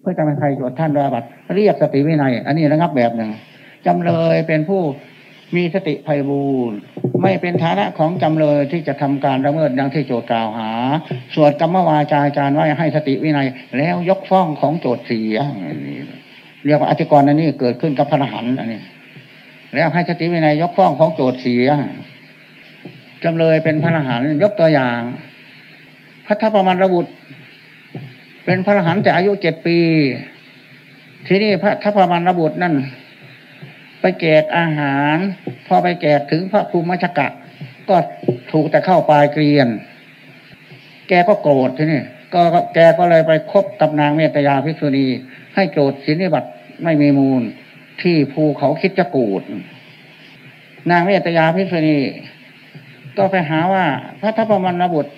เพื่อจะไม่ใครโจทย์ท่านด้วยบัตรเรียกสติวินัย อันนี้ระงับแบบหนึ่งจำเลยเป็นผู้มีสติภัยบูรณ์ไม่เป็นฐานะของจำเลยที่จะทำการละเมิดดังที่โจทย์กล่าวหา สวดกรรมวาจาจารย์ว่าให้สติวินัย แล้วยกฟ้องของโจทย์เสียเรียกว่าอธิกรณ์อันนี้เกิดขึ้นกับพระรหันต์อันนี้ แล้วให้สติวินัยยกฟ้องของโจทย์เสียจำเลยเป็นพระรหันต์ยกตัวอย่างพัทธประมาณระบุ เป็นพระรหันต์แต่อายุเจ็ดปี ที่นี่พระทัพประมาณระบุตนั่น ไปแจกอาหาร พอไปแจกถึงพระภูมิชกะ ก็ถูกแต่เข้าปลายเกลียน แกก็โกรธที่นี่ก็แกก็เลยไปคบกับนางเมตยาภิกษุณี ให้โจทย์สินิบัติไม่มีมูล ที่ภูเขาคิดจะกูด นางเมตยาภิกษุณี ก็ไปหาว่าพระทัพประมาณระบุตร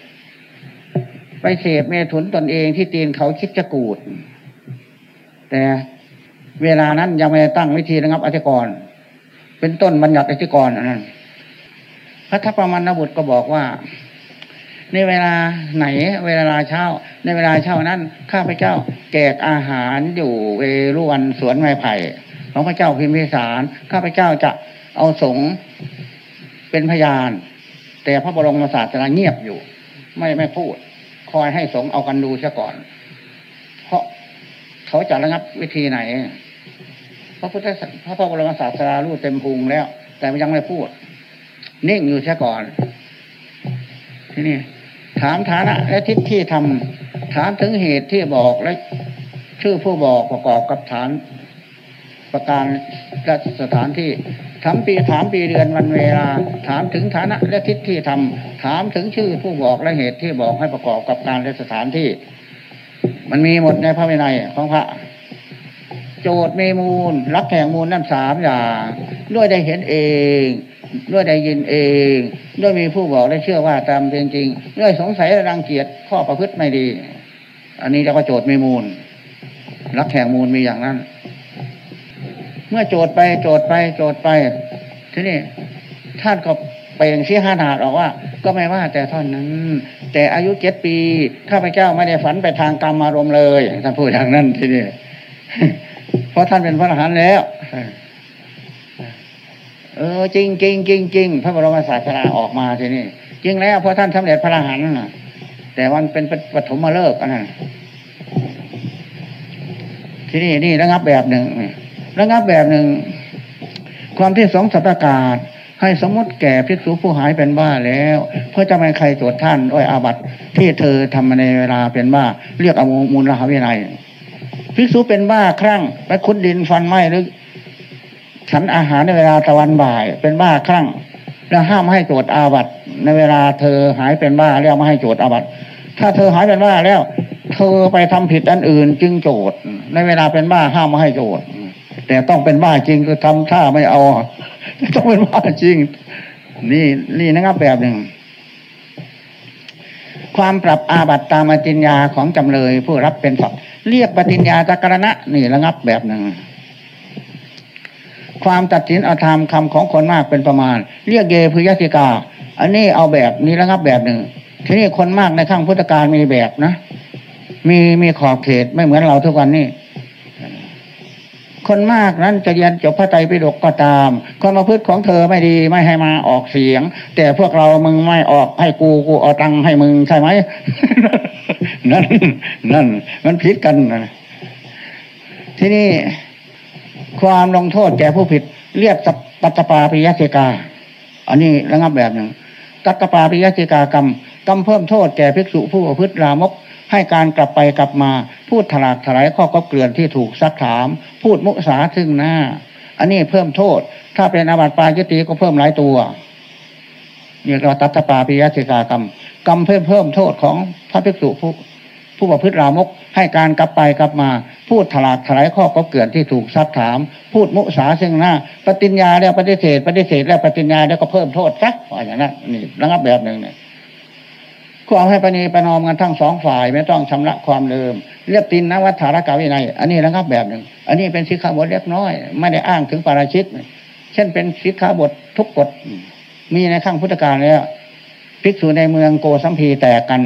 ไปเสพเมถุนตนเองที่ตีนเขาคิดจะกูด แต่เวลานั้นยังไม่ตั้งวิธีระงับอธิกรณ์เป็นต้นบัญญัติอธิกรณ์อันนั้นพระทัพประมาณบุตรก็บอกว่า ในเวลาไหน เวลาเช้า ในเวลาเช้านั้น ข้าพเจ้าแจกอาหารอยู่เวรุวันสวนไม้ไผ่ของพระเจ้าพิมพิสาร ข้าพเจ้าจะเอาสงเป็นพยาน แต่พระบรมศาสดาเงียบอยู่ ไม่ไม่พูด คอยให้สงเอากันดูซะก่อน เพราะเขาจะระงับวิธีไหนพระพุทธพระพุทธบรมศาสดารู้เต็มพุงแล้ว แต่ยังไม่พูดนิ่งอยู่ซะก่อน ที่นี่ ถามฐานะและทิศที่ทำถามถึงเหตุที่บอกและ ชื่อผู้บอกประกอบกับฐาน ประการและสถานที่ ถามปีถามปีเดือนวันเวลา ถามถึงฐานะและทิศที่ทำถามถึงชื่อผู้บอกและเหตุที่บอกให้ประกอบกับการและสถานที่ มันมีหมดในพระวินัยของพระ โจทย์เมมูลรักแห่งมูลนั่นสามอย่างด้วยได้เห็นเองด้วยได้ยินเอง ด้วยมีผู้บอกและเชื่อว่าตามเป็นจริงด้วยสงสัยและรังเกียจข้อประพฤติไม่ดี อันนี้เรียกว่าโจทย์เมมูลรักแห่งมูลมีอย่างนั้น เมื่อโจทย์ไปโจทย์ไปโจทย์ไป ทีนี้ท่านก็เปล่งชี้ห้านาดออกว่า ก็ไม่ว่าแต่ท่านนั้น แต่อายุเจ็ดปีข้าพเจ้าไม่ได้ฝันไปทางกรรมอารมณ์เลยท่านพูดอย่างนั้นทีนี้เพราะท่านเป็นพระอรหันต์แล้วเออจริงจริงจริงจริงพระบรมศาสดาออกมาทีนี้จริงแล้วเพราะท่านสำเร็จพระอรหันต์แต่วันเป็นปฐมฤกษ์อันนั้นที่นี่นี่ระงับแบบหนึ่ง ระงับแบบหนึ่ง ความที่สองสัปกาศให้สมมติแก่ภิกษุผู้หายเป็นบ้าแล้ว เพื่อจะไม่ใครตรวจท่านด้วยอาบัติที่เธอทำในเวลาเป็นบ้า เรียกอมูลรหาวินัยภิกษุเป็นบ้าครั่งไปคุดดินฟันไม้หรือฉันอาหารในเวลาตะวันบ่าย เป็นบ้าครั่ง แล้วห้ามให้ตรวจอาบัติในเวลาเธอหายเป็นบ้าแล้วไม่ให้โจทย์อาบัติถ้าเธอหายเป็นบ้าแล้ว เธอไปทำผิดอันอื่นจึงโจทย์ในเวลาเป็นบ้าห้ามไม่ให้โจทย์ แต่ต้องเป็นบ้าจริงคือทำท่าไม่เอา ต้องเป็นบ้าจริง นี่นี่นะครับแบบหนึ่ง ความปรับอาบัตตามปฏิญญาของจำเลย ผู้รับเป็นสัตว์เรียกปฏิญญาจักรณะ นี่ระงับแบบหนึ่งความตัดสินอาธรรมคำของคนมากเป็นประมาณ เรียกเยพยติกา อันนี้เอาแบบนี้ระงับแบบหนึ่ง ทีนี้คนมากในข้างพุทธการมีแบบนะ มีมีขอบเขตไม่เหมือนเราทุกวันนี้ คนมากนั้นจะเรียนจบพระไตรปิฎกก็ตามความประพฤติของเธอไม่ดีไม่ให้มาออกเสียง แต่พวกเรามึงไม่ออกให้กูกูเอาตังให้มึงใช่ไหมนั่นนั่น มันผิดกันนะที่นี่ความลงโทษแก่ผู้ผิด เรียกตัตปาปิยสิกา อันนี้ระงับแบบหนึ่งตัตปาปิยสิกากรรมกรรมเพิ่มโทษแก่ภิกษุผู้ประพฤติลามก ให้การกลับไปกลับมา พูดถลากถลายข้อก็เกลื่อนที่ถูกซักถาม พูดมุสาซึ่งหน้า อันนี้เพิ่มโทษ ถ้าเป็นอาบัติปาจิตีก็เพิ่มหลายตัวนี่เราตัตปาปิยสิกากรรมกรรมเพิ่มเพิ่มโทษของพระภิกษุผู้ผู้ประพฤติรามกให้การกลับไปกลับมา พูดถลากถลายข้อก็เกลื่อนที่ถูกซักถาม พูดมุสาซึ่งหน้า ปฏิญญาแล้วปฏิเสธ ปฏิเสธแล้วปฏิญญาแล้วก็เพิ่มโทษซักอย่างนั้นนี่ระงับแบบหนึ่งเนี่ย ก็เอาให้ปณีประนอมกันทั้งสองฝ่ายไม่ต้องชำระความเดิม เรียบตินนวัฏารกาวินัย อันนี้นะครับแบบหนึ่ง อันนี้เป็นสิกขาบทเล็กน้อย ไม่ได้อ้างถึงปาราชิกเช่นเป็นสิกขาบททุกกฎมีในขั้งพุทธการแล้วภิกษุในเมืองโกสัมพีแตกกัน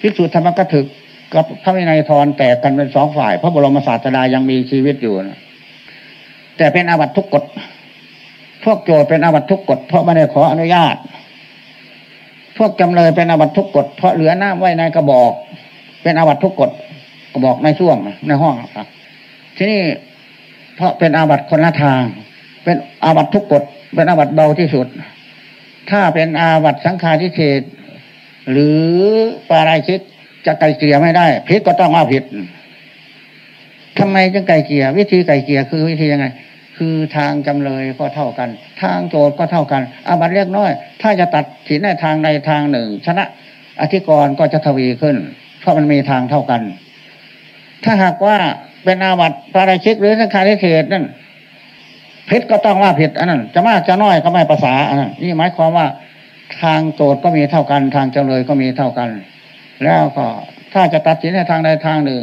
ภิกษุธรรมกถึกกับพระวินัยทรแตกกันเป็นสองฝ่าย พระบรมศาสดายังมีชีวิตอยู่นะแต่เป็นอาบัตทุกกฎพวกโจทย์เป็นอาบัตทุกกฎเพราะไม่ได้ขออนุญาต พวกจำเลยเป็นอาบัตทุกกฎเพราะเหลือน้ำไว้ในกระบอก เป็นอาบัตทุกกฎกระบอกในช่วงในห้องครับที่นี่เพราะเป็นอาบัตคนละทาง เป็นอาบัตทุกกฎเป็นอาบัตเบาที่สุด ถ้าเป็นอาบัตสังฆาทิเศษหรือปาราชิกจะไกลเกลี่ยไม่ได้ผิดก็ต้องว่าผิดทำไมจึงไกลเกลี่ยวิธีไกลเกลี่ยคือวิธียังไง คือทางจำเลยก็เท่ากัน ทางโจทย์ก็เท่ากันอาบัตเล็กน้อย ถ้าจะตัดสินในทางใดทางหนึ่ง ชนะอธิกรก็จะทวีขึ้น เพราะมันมีทางเท่ากัน ถ้าหากว่าเป็นอาบัตปาราชิกหรือสังฆาทิเศนั่นผิดก็ต้องว่าผิดอันนั้นจะมากจะน้อยก็ไม่ภาษาอันนั้นนี่หมายความว่าทางโจทย์ก็มีเท่ากัน ทางจำเลยก็มีเท่ากัน แล้วก็ถ้าจะตัดสินในทางใดทางหนึ่ง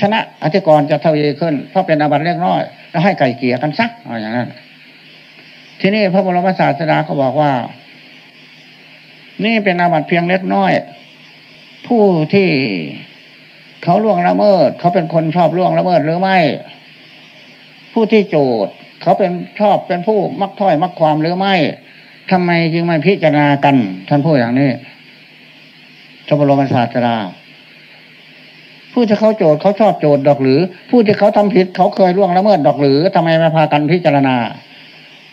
ชนะอธิกรจะทวีขึ้น เพราะเป็นอาบัติเล็กน้อย แล้วให้ไก่เกลี่ยกันซักอะไรอย่างนั้น ทีนี้พระบรมศาสดาก็บอกว่า นี่เป็นอาบัติเพียงเล็กน้อย ผู้ที่เขาล่วงละเมิด เขาเป็นคนชอบล่วงละเมิดหรือไม่ ผู้ที่โจทย์เขาเป็นชอบเป็นผู้มักถ้อยมักความหรือไม่ทำไมจึงไม่พิจารณากันท่านพูดอย่างนี้พระบรมศาสดา ผู้ที่เขาโจทย์เขาชอบโจทย์ดอกหรือ ผู้ที่เขาทำผิดเขาเคยล่วงละเมิดดอกหรือทำไมไม่พากันพิจารณา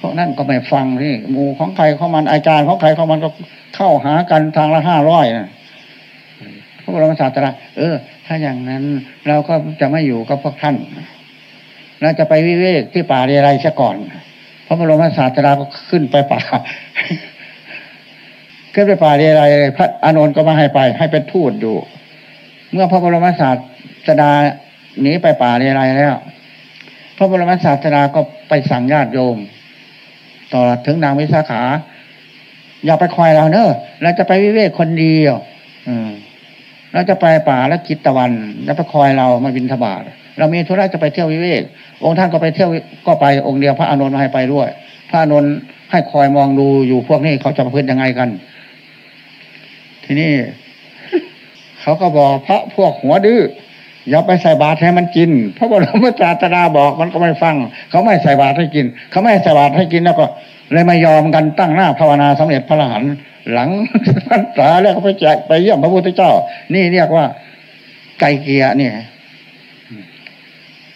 พวกนั้นก็ไม่ฟังนี่หมู่ของใครของมันอาจารย์ของใครของมันก็เข้าหากันทางละห้าร้อยนะพระบรมศาสดาเออ ถ้าอย่างนั้นเราก็จะไม่อยู่กับพวกท่านเราจะไปวิเวกที่ป่าเรไรซะก่อนพระบรมศาสดาก็ขึ้นไปป่าขึ้นไปป่าเรไรพระอานนท์ก็มาให้ไป ให้เป็นทูตอยู่ เมื่อพระบรมศาสดาหนีไปป่าเรไรแล้ว พระบรมศาสดาก็ไปสั่งญาติโยม ต่อถึงนางวิสาขา อย่าไปคอยเราเนอะเราจะไปวิเวกคนเดียวเราจะไปป่าแล้วกิตตะวัน แล้วไปคอยเรามาบินทบาทเรามีธุระจะไปเที่ยววิเวกองค์ท่านก็ไปเที่ยวก็ไปองค์เดียวพระอานนท์ให้ไปด้วย พระอานนท์ให้คอยมองดูอยู่พวกนี้เขาจะประพฤติยังไงกัน ทีนี้ เขาก็บอกพระพวกหัวดื้ออย่าไปใส่บาตรให้มันกินพระบรมศาสดาบอกมันก็ไม่ฟัง เขาไม่ใส่บาตรให้กิน เขาไม่ใส่บาตรให้กินแล้วก็ เลยไม่ยอมกันตั้งหน้าภาวนาสำเร็จพระอรหันต์หลังพรรษาแล้วก็ไปแจกไปเยี่ยมพระพุทธเจ้า นี่เรียกว่าไก่เกียร์เนี่ย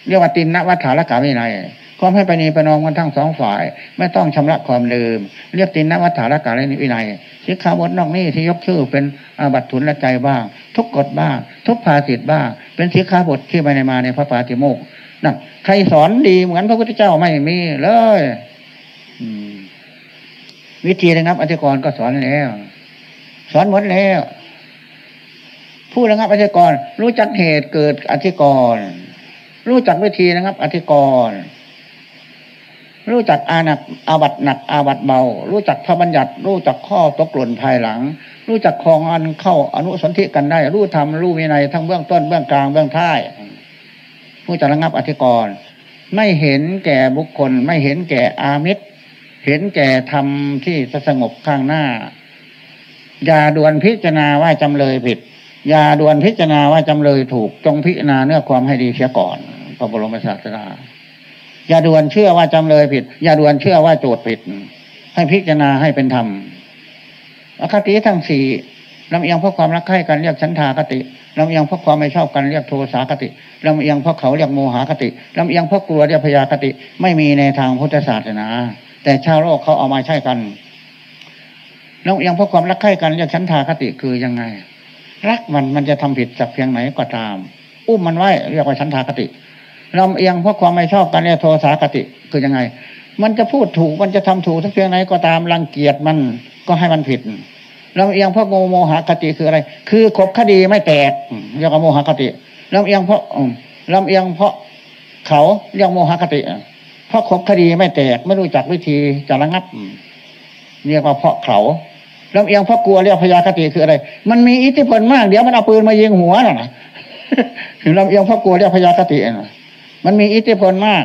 เรียกว่าตินนวัฏฐานกาวินัยความให้ไปนีไปนองกันทั้งสองฝ่าย ไม่ต้องชำระความลืม เรียกตินนวัฏฐานกาวินัย สิกขาบทนอกนี้ที่ยกชื่อเป็นอาบัตทุนละใจบ้าง ทุกกฎบ้าง ทุกภาสิทธ์บ้าง เป็นสิกขาบทที่ไปในมาในพระปาติโมกนั่นใครสอนดีเหมือนพระพุทธเจ้าไม่มีเลยวิธีระงับอธิกรณ์ก็สอนแล้ว สอนหมดแล้ว ผู้ระงับอธิกรณ์รู้จักเหตุเกิดอธิกรณ์รู้จักวิธีนะครับอธิกรณ์ รู้จักอาหนักอาบัตหนักอาบัตเบา รู้จักพระบัญญัติ รู้จักข้อตกหล่นภายหลัง รู้จักคลองอันเข้าอนุสนธิกันได้ รู้ธรรมรู้วินัยทั้งเบื้องต้นเบื้องกลางเบื้องท้ายผู้จะระงับอธิกรณ์ไม่เห็นแก่บุคคล ไม่เห็นแก่อามิตร เห็นแก่ธรรมที่สงบข้างหน้า อย่าด่วนพิจารณาว่าจำเลยผิด อย่าด่วนพิจารณาว่าจำเลยถูกจงพิจารณาเนื้อความให้ดีเสียก่อนพระบรมศาสดา อย่าด่วนเชื่อว่าจำเลยผิด อย่าด่วนเชื่อว่าโจทย์ผิด ให้พิจารณาให้เป็นธรรมอคติทั้งสี่ลำเอียงเพราะความรักใคร่กันเรียกฉันทาคติลำเอียงเพราะความไม่ชอบกันเรียกโทสาคติลำเอียงเพราะเขาเรียกโมหคติลำเอียงเพราะกลัวเรียกพยาคติ ไม่มีในทางพุทธศาสนา แต่ชาวโลกเขาเอามาใช้กันลำเอียงเพราะความรักใคร่กันเรียกฉันทาคติคือยังไง รักมันมันจะทำผิดสักเพียงไหนก็ตาม อุ้มมันไว้เรียกว่าฉันทาคติ ลำเอียงเพราะความไม่ชอบกันเรียโทสาคติคือยังไง มันจะพูดถูกมันจะทำถูกสักเพียงไหนก็ตามรังเกียจมันก็ให้มันผิดลำเอียงเพราะโมโมหคติคืออะไร คือขบคดีไม่แตกเรียกว่าโมหคติลำเอียงเพราะลำเอียงเพราะเขาเรียกโมหคติเพราะขบคดีไม่แตกไม่รู้จักวิธีจะระงับเรียกว่าเพราะเขาลำเอียงเพราะกลัวเรียกพยาคติคืออะไร มันมีอิทธิพลมากเดี๋ยวมันเอาปืนมายิงหัวน่ะถึงลำเอียงเพราะกลัวเรียกพยาคติน่ะ มันมีอิทธิพลมาก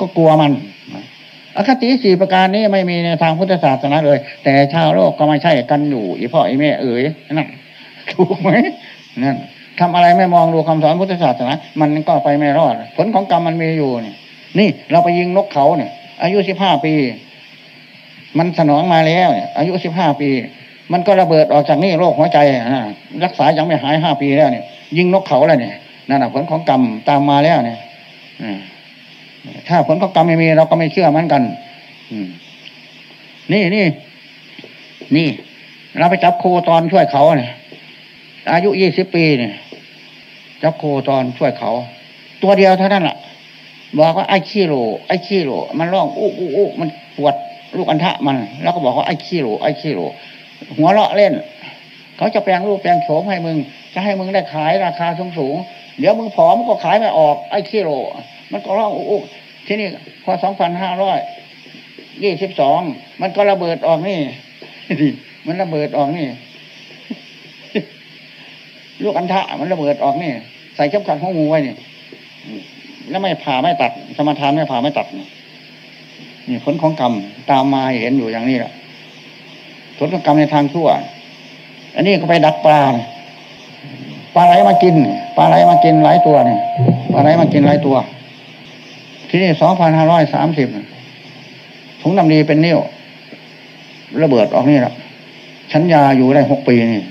ก็กลัวมัน อคติสี่ประการนี้ไม่มีในทางพุทธศาสนาเลย แต่ชาวโลกก็ไม่ใช่กันอยู่อีพ่ออีแม่เอ๋ยนั่นถูกไหมนั่นทำอะไรไม่มองดูคำสอนพุทธศาสนา มันก็ไปไม่รอด ผลของกรรมมันมีอยู่นี่นี่เราไปยิงนกเขาเนี่ย อายุสิบห้าปี มันสนองมาแล้วเนี่ยอายุสิบห้าปี มันก็ระเบิดออกจากนี่โรคหัวใจนะรักษายังไม่หายห้าปีแล้วเนี่ย ยิงนกเขาแล้วเนี่ย นั่นแหะผลของกรรมตามมาแล้วเนี่ยถ้าผลของกรรมไม่มี เราก็ไม่เชื่อมือนกันนี่นี่นี่ เราไปจับโคตอนช่วยเขาเนี่ยอายุยี่สิบปีเนี่ยจับโคตอนช่วยเขา ตัวเดียวเท่านั้นแหละบอกว่าไอ้ขี้โหลไอ้ขี้โหลมันร้องอู้อู้อู้มันปวดลูกอันทะมัน แล้วก็บอกว่าไอ้ขี้โหลไอ้ขี้โหลหัวเราะเล่น เขาจะแปลงรูปแปลงโฉมให้มึง จะให้มึงได้ขายราคาสูงสูง เดี๋ยวมึงผอมก็ขายไม่ออก ไอ้ขี้โหลมันก็ร้องอู้อู้ที่นี่พอสองพันห้าร้อยยี่สิบสองมันก็ระเบิดออกนี่มันระเบิดออกนี่ลูกอันทะมันระเบิดออกนี่ ใส่เข็มขัดหัวงูไว้นี่แล้วไม่ผ่าไม่ตัด สมทานไม่ผ่าไม่ตัดนี่นี่ผลของกรรมตามมาเห็นอยู่อย่างนี้แหละผลของกรรมในทางชั่ว อันนี้ก็ไปดักปลา ปลาไหลมากินปลาไหลมากินหลายตัวนี่ปลาไหลมากินหลายตัว ที่นี่สองพันห้าร้อยสามสิบถุงน้ำดีเป็นนิ้วระเบิดออกนี่แหละชั้นยาอยู่ได้หกปีนี่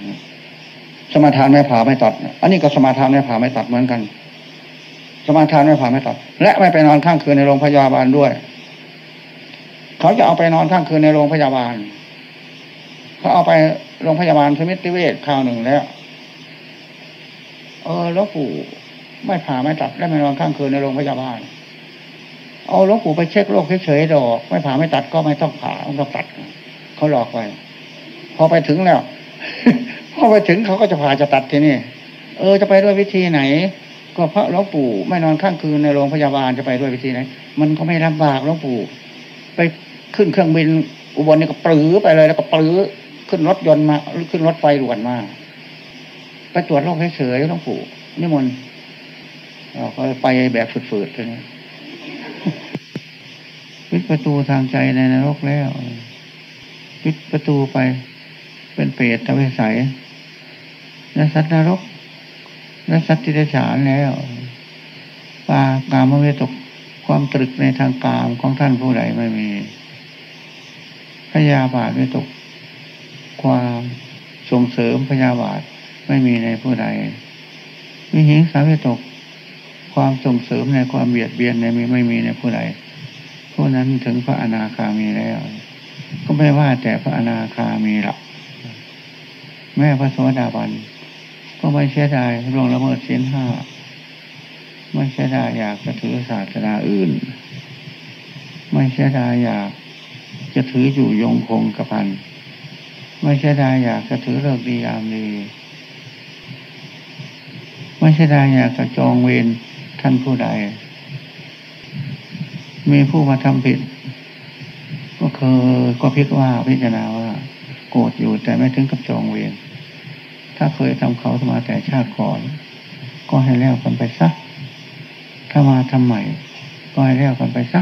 สมาทานไม่ผ่าไม่ตัด อันนี้ก็สมาทานไม่ผ่าไม่ตัดเหมือนกัน สมาทานไม่ผ่าไม่ตัด และไม่ไปนอนข้างคืนในโรงพยาบาลด้วย เขาจะเอาไปนอนข้างคืนในโรงพยาบาล เขาเอาไปโรงพยาบาลสมิติเวชคราวหนึ่งแล้ว เออหลวงปู่ไม่ผ่าไม่ตัดและไม่นอนข้างคืนในโรงพยาบาล เอาหลวงปู่ไปเช็คโรคเฉยๆดอก ไม่ผ่าไม่ตัดก็ไม่ต้องผ่าไม่ต้องตัดเขาหลอกไปพอไปถึงแล้วพอไปถึงเขาก็จะผ่าจะตัดทีนี่เออจะไปด้วยวิธีไหน ก็เพราะหลวงปู่ไม่นอนข้างคืนในโรงพยาบาลจะไปด้วยวิธีไหน มันก็ไม่ลำบากหลวงปู่ไปขึ้นเครื่องบินอุบลนี่ก็ปลื้อไปเลยแล้วก็ปลื้อขึ้นรถยนต์มาขึ้นรถไฟด่วนมา ไปตรวจโรคเฉยๆหลวงปู่นิมนต์เราก็ไปแบบฝืดๆเลยนะปิดประตูทางใจในนรกแล้วปิดประตูไป เป็นเปรตทวิสัยและสัตว์นรกและสัตว์ที่ได้ฉานแล้วปากามเวตกความตรึกในทางกามของท่านผู้ใดไม่มีพยาบาทเวตก ความส่งเสริมพยาบาท ไม่มีในผู้ใด วิหิงสาเวตก ความส่งเสริมในความเบียดเบียนในมีไม่มีในผู้ใดผู้นั้นถึงพระอนาคามีแล้ว ก็ไม่ว่าแต่พระอนาคามีหรอกแม่พระโสดาบัน ก็ไม่เสียดายล่วงละเมิดศีลห้าไม่เสียดายอยากจะถือศาสนาอื่น ไม่เสียดายอยากจะถืออยู่ยงคงกระพัน ไม่เสียดายอยากจะถือเลิกดียามดี เสียดายอยากจะจองเวรท่านผู้ใด มีผู้มาทำผิด ก็เคยก็พิกว่าพิจารณาว่า โกรธอยู่แต่ไม่ถึงกับจองเวรถ้าเคยทำเขามาแต่ชาติก่อน ก็ให้แล้วกันไปซะถ้ามาทำใหม่ ก็ให้แล้วกันไปซะ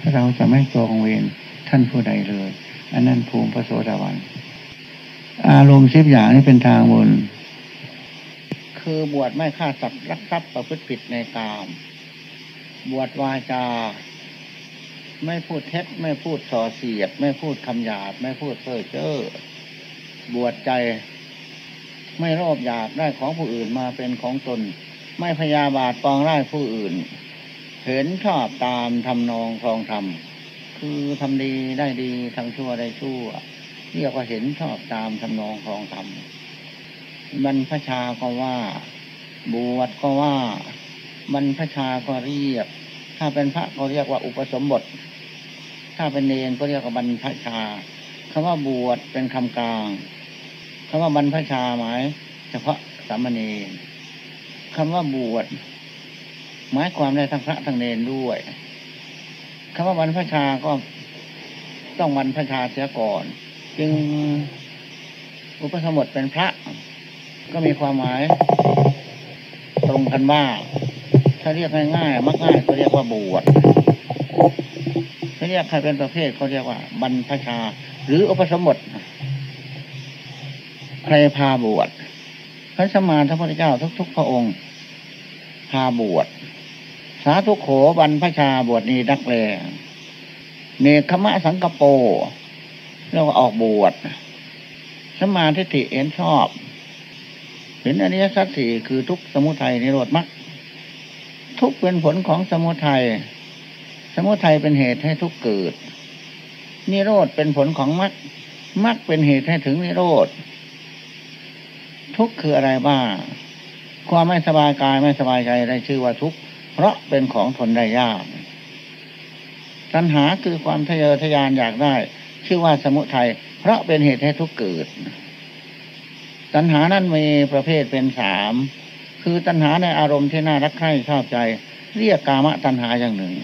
ถ้าเราจะไม่จองเวรท่านผู้ใดเลย อันนั้นภูมิพระโสดาบัน อารมณ์สิบอย่างนี้เป็นทางบน คือบวชไม่ฆ่าสัตว์รักทรัพย์ประพฤติผิดในกาม บวชวาจา ไม่พูดเท็จไม่พูดส่อเสียด ไม่พูดคำหยาบ ไม่พูดเพ้อเจ้อบวชใจ ไม่โลภอยากได้ของผู้อื่นมาเป็นของตน ไม่พยาบาทปองร้ายผู้อื่น เห็นชอบตามทำนองครองธรรมคือทำดีได้ดีทำชั่วได้ชั่วเรียกว่าเห็นชอบตามทำนองครองธรรม บรรพชาก็ว่า บวชก็ว่า บรรพชาก็เรียก ถ้าเป็นพระก็เรียกว่าอุปสมบท ถ้าเป็นเนรก็เรียกว่าบรรพชาคำว่าบวชเป็นคำกลางคำว่าบรรพชาหมาย เฉพาะสามเณรคำว่าบวชหมายความได้ทั้งพระทั้งเนรด้วยคำว่าบรรพชาก็ต้องบรรพชาเสียก่อน จึงอุปสมบทเป็นพระ ก็มีความหมาย ตรงกันว่า ถ้าเรียกง่ายๆมักง่ายก็เรียกว่าบวชถ้าเรียกใครเป็นประเภทเขาเรียกว่า บรรพชา หรืออุปสมบทใครพาบวชพระสมมาพระพุทธเจ้าทุก ๆ พระองค์ พาบวชสาธุโขบันพชาบวชนี้ดักแลเนคขมะสังกโปเรียกว่าออกบวชสมาทิฏฐิเห็นชอบ เห็นอริยสัจสี่คือทุกสมุทัยนิโรธมรรคทุกเป็นผลของสมุทัยสมุทัยเป็นเหตุให้ทุกเกิด นิโรธเป็นผลของมรรคมรรคเป็นเหตุให้ถึงนิโรธทุกคืออะไรบ้างความไม่สบายกายไม่สบายใจได้ชื่อว่าทุกเพราะเป็นของทนได้ยากตัณหาคือความทะเยอทะยานอยากได้ ชื่อว่าสมุทัยเพราะเป็นเหตุให้ทุกเกิด ตัณหานั้นมีประเภทเป็นสามคือตัณหาในอารมณ์ที่น่ารักใคร่ชอบใจ เรียกกามะตัณหาอย่างหนึ่ง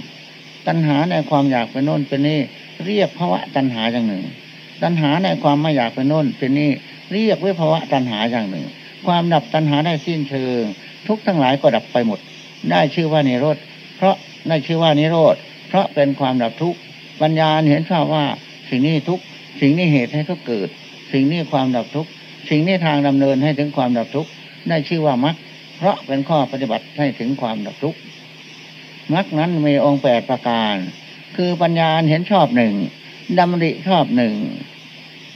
ตัณหาในความอยากเป็นโน่นเป็นนี่เรียกภาวะตัณหาอย่างหนึ่ง ตัณหาในความไม่อยากเป็นโน่นเป็นนี่เรียกวิภาวะตัณหาอย่างหนึ่ง ความดับตัณหาได้สิ้นเชิง ทุกทั้งหลายก็ดับไปหมด ได้ชื่อว่านิโรธเพราะได้ชื่อว่านิโรธเพราะเป็นความดับทุกข์ปัญญาเห็นชอบว่าสิ่งนี้ทุกข์สิ่งนี้เหตุให้ทุกข์เกิด สิ่งนี้ความดับทุกข์ สิ่งนี้ทางดำเนินให้ถึงความดับทุกข์ได้ชื่อว่ามรรคเพราะเป็นข้อปฏิบัติให้ถึงความดับทุกข์มรรคนั้นมีองค์แปดประการ คือปัญญาเห็นชอบหนึ่งดำริชอบหนึ่ง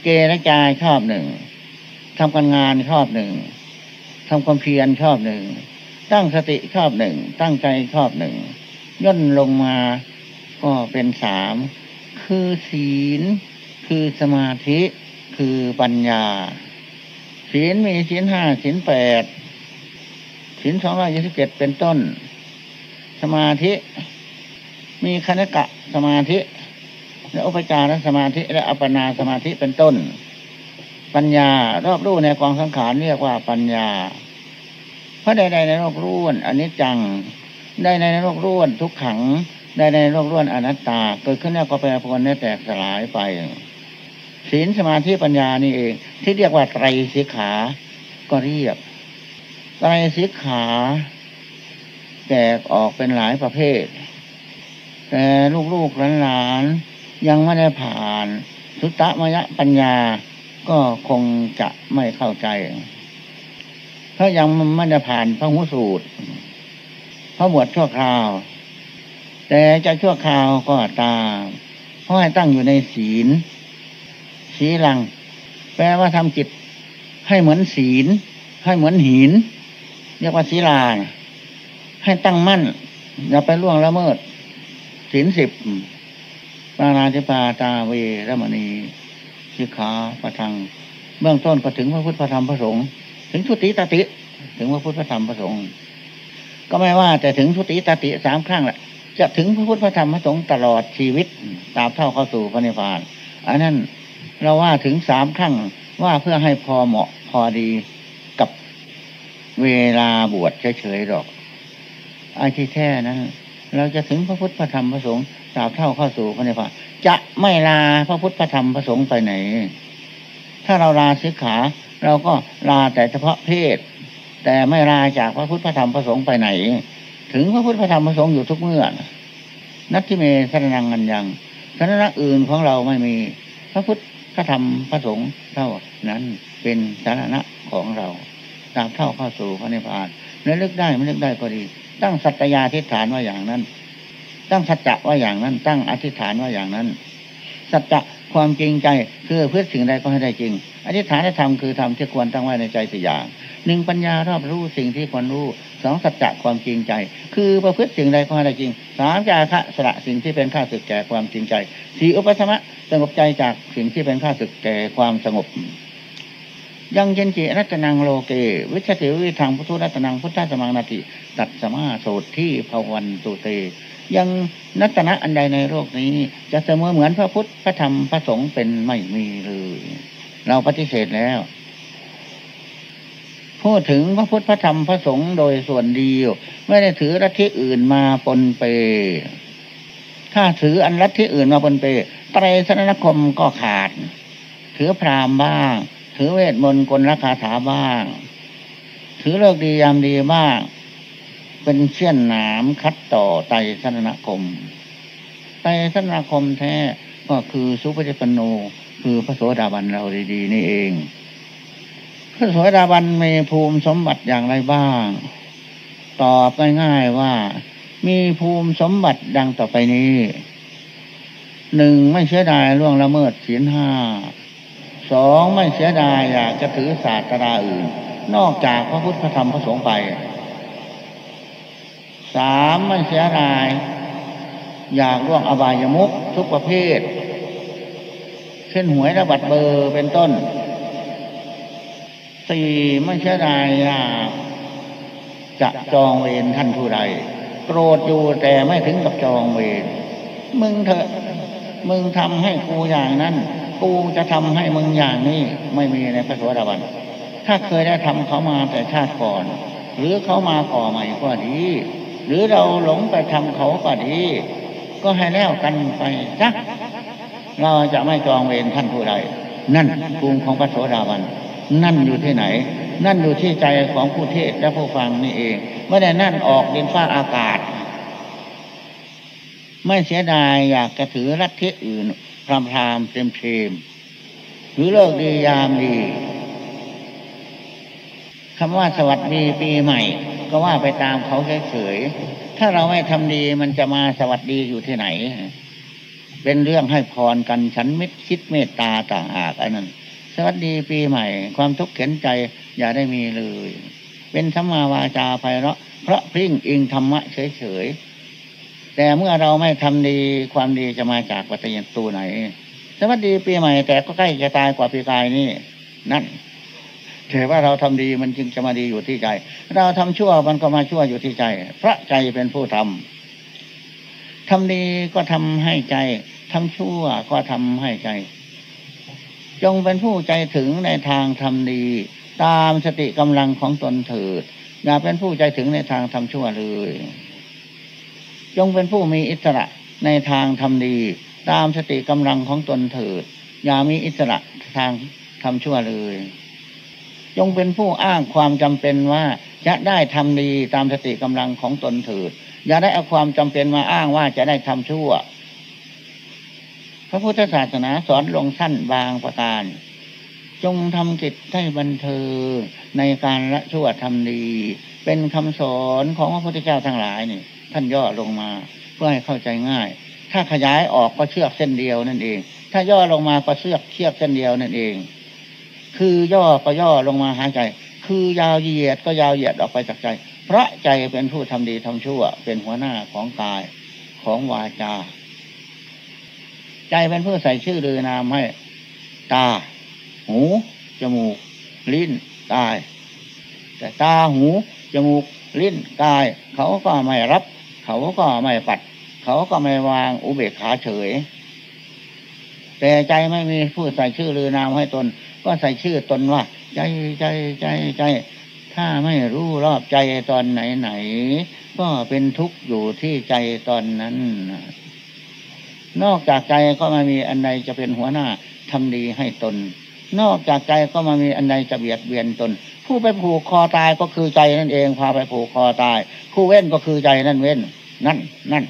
เกณจายชอบหนึ่งทำการงานชอบหนึ่งทำความเพียรชอบหนึ่งตั้งสติชอบหนึ่งตั้งใจชอบหนึ่งย่นลงมาก็เป็นสามคือศีล คือสมาธิ คือปัญญา ศีลมีศีลห้าศีลแปดศีลสองร้อยยี่สิบเจ็ดเป็นต้น สมาธิ มีคณกะสมาธิ และอุปจารสมาธิ และอัปปนาสมาธิเป็นต้น ปัญญารอบรู้ในกองสังขารเรียกว่าปัญญา เพราะใดๆในโลกร่วนอันนี้จังได้ในโลกร่วนทุกขังได้ในโลกร่วนอนัตตา เกิดขึ้นแล้วก็แปรปรวนและแตกสลายไป ศีลสมาธิปัญญานี่เอง ที่เรียกว่าไตรสิกขา ก็เรียกไตรสิกขา แตกออกเป็นหลายประเภท แต่ลูกๆหลานๆยังไม่ได้ผ่านสุตตมยปัญญาก็คงจะไม่เข้าใจ เพราะยังไม่ได้ผ่านพระหุสูตรพระบวชชั่วคราว แต่จะชั่วคราวก็ตามเพราะให้ตั้งอยู่ในศีล ศีลัง แปลว่าทำจิตให้เหมือนศีล ให้เหมือนหิน เรียกว่าศีลาให้ตั้งมั่น อย่าไปล่วงละเมิดศีลสิบปาราธิปาตาเวรมณีสิขาประทัง เบื้องต้นก็ถึงพระพุทธพระธรรมพระสงฆ์ถึงทุติตติ ถึงพระพุทธพระธรรมพระสงฆ์ก็ไม่ว่าแต่ถึงทุติตติสามครั้งแหละจะถึงพระพุทธพระธรรมพระสงฆ์ตลอดชีวิตตามเท่าเข้าสู่พระนิพพานอันนั้น เราว่าถึงสามครั้งว่าเพื่อให้พอเหมาะพอดีกับเวลาบวชเฉยๆหรอกไอ้ที่แท้นั้นเราจะถึงพระพุทธพระธรรมพระสงฆ์ตามเท่าเข้าสู่พระนิพพานจะไม่ลาพระพุทธพระธรรมพระสงฆ์ไปไหน ถ้าเราลาสิกขา เราก็ลาแต่เฉพาะเพศ แต่ไม่ลาจากพระพุทธพระธรรมพระสงฆ์ไปไหน ถึงพระพุทธพระธรรมพระสงฆ์อยู่ทุกเมื่อนัตทิเมสนังกันยังสรณะอื่นของเราไม่มี พระพุทธ พระธรรมพระสงฆ์เท่านั้นเป็นสาระของเราตามเท่าเข้าสู่พระนิพพานและลึกได้ไม่เลึกได้ก็ดี ตั้งสัตยาธิฐานว่าอย่างนั้น ตั้งสัจจะว่าอย่างนั้น ตั้งอธิษฐานว่าอย่างนั้นสัจจะความจริงใจคือเพื่อสิ่งใดก็ให้ได้จริงอธิษฐานธรรมคือธรรมที่ควรตั้งไว้ในใจสี่อย่าง หนึ่งปัญญารอบรู้สิ่งที่ควรรู้สองสัจจะความจริงใจ คือประพฤติสิ่งใดก็ให้ได้จริงสามจาคะสละสิ่งที่เป็นข้าศึกแก่ความจริงใจสี่อุปสมะสงบใจจากสิ่งที่เป็นข้าศึกแก่ความสงบยังเจนจิรัตนังโลเก วิชติวิทางพุทธรัตนังพุทธสมังนาติ ตัดสมาโสดที่ภวันตุเต ยังนัตนะอันใดในโลกนี้ จะเสมอเหมือนพระพุทธพระธรรมพระสงฆ์เป็นไม่มีเลย เราปฏิเสธแล้ว พูดถึงพระพุทธพระธรรมพระสงฆ์โดยส่วนเดียว ไม่ได้ถือลัทธิอื่นมาปนเป ถ้าถืออันลัทธิอื่นมาปนเปไตรสนนคมก็ขาด ถือพราหมณ์บ้าง ถือเวทมนต์กลราคาถาบ้าง ถือเลิกดียามดีบ้าง เป็นเชี่ยนหนามคัดต่อไตรสนนคมไตรสนนคมแท้ก็คือสุปฏิปโน คือพระโสดาบันเราดีๆนี่เอง พระโสดาบันมีภูมิสมบัติอย่างไรบ้าง ตอบง่ายๆว่า มีภูมิสมบัติดังต่อไปนี้หนึ่งไม่เสียดายล่วงละเมิดศีลห้าสองไม่เสียดายอยากจะถือศาสตราอื่น นอกจากพระพุทธธรรมพระสงฆ์ไปสามไม่เสียดาย อยากล่วงอบายมุขทุกประเภท เช่นหวยระบัดเบอร์เป็นต้น สี่ไม่เสียดายาจะจองเวรท่านผู้ใดโกรธอยู่แต่ไม่ถึงกับจองเวรมึงเถอะ มึงทำให้กูอย่างนั้น กูจะทำให้มึงอย่างนี้ไม่มีในพระสวัสดิบัน ถ้าเคยได้ทำเขามาแต่ชาติก่อน หรือเขามาก่อใหม่ก็ดี หรือเราหลงไปทำเขาก็ดี ก็ให้แล้วกันไปจ้ะเราจะไม่จองเวรท่านผู้ใดนั่นกรุงของพระโสดาบัน นั่นอยู่ที่ไหน นั่นอยู่ที่ใจของผู้เทศและผู้ฟังนี่เองไม่ได้นั่นออกดินฟ้าอากาศ ไม่เสียดายอยากจะถือรัฐที่อื่นพรามพรามเต็มเทมหรือเลิกดียามดีคำว่าสวัสดีปีใหม่ ก็ว่าไปตามเขาเฉยๆถ้าเราไม่ทำดีมันจะมาสวัสดีอยู่ที่ไหน เป็นเรื่องให้พรกันฉันมิตรคิดเมตตาต่างหากอันนั้น สวัสดีปีใหม่ ความทุกข์เข็นใจอย่าได้มีเลย เป็นธรรมาวาจาไพเราะเพราะพริ่งอิงธรรมะเฉยๆแต่เมื่อเราไม่ทำดีความดีจะมาจากปัจจัยตัวไหน สวัสดีปีใหม่ แต่ก็ใกล้จะตายกว่าปีกายนี่นั่นแต่ว่าเราทำดีมันจึงจะมาดีอยู่ที่ใจ เราทำชั่วมันก็มาชั่วอยู่ที่ใจ พระใจเป็นผู้ทำทำดีก็ทำให้ใจทำชั่วก็ทำให้ใจ จงเป็นผู้ใจถึงในทางทำดี ตามสติกำลังของตนเถิด อย่าเป็นผู้ใจถึงในทางทำชั่วเลย จงเป็นผู้มีอิสระในทางทำดี ตามสติกำลังของตนเถิด อย่ามีอิสระทางทำชั่วเลย จงเป็นผู้อ้างความจำเป็นว่าจะได้ทำดีตามสติกำลังของตนเถิด อย่าได้เอาความจำเป็นมาอ้างว่าจะได้ทำชั่ว ระพุทธศาสนาสอนลงสั้นบางประการ จงทำจิตให้บันเทิงในการละชั่วทำดี เป็นคำสอนของพระพุทธเจ้าทั้งหลายนี่ ท่านย่อลงมาเพื่อให้เข้าใจง่าย ถ้าขยายออกก็เชือกเส้นเดียวนั่นเอง ถ้าย่อลงมาก็เชือกเชือกเส้นเดียวนั่นเอง คือย่อก็ย่อลงมาหาใจ คือยาวเหยียดก็ยาวเหยียดออกไปจากใจ พระใจเป็นผู้ทำดีทำชั่ว เป็นหัวหน้าของกายของวาจา ใจเป็นผู้ใส่ชื่อลือนามให้ ตา หู จมูก ลิ้น กาย แต่ตาหู จมูก ลิ้น กาย เขาก็ไม่รับ เขาก็ไม่ปัด เขาก็ไม่วางอุเบกขาเฉย แต่ใจไม่มีผู้ใส่ชื่อลือนามให้ตน ก็ใส่ชื่อตนว่า ใจใจใจใจ ถ้าไม่รู้รอบใจตอนไหนไหนก็เป็นทุกข์อยู่ที่ใจตอนนั้น นอกจากใจก็ม่มีอันใดจะเป็นหัวหน้าทำดีให้ตน นอกจากใจก็มามีอันใดจะเบียดเบียนตน ผู้ไปผูกคอตายก็คือใจนั่นเอง พาไปผูกคอตาย ผู้เว้นก็คือใจนั่นเว้น นั่นนั่น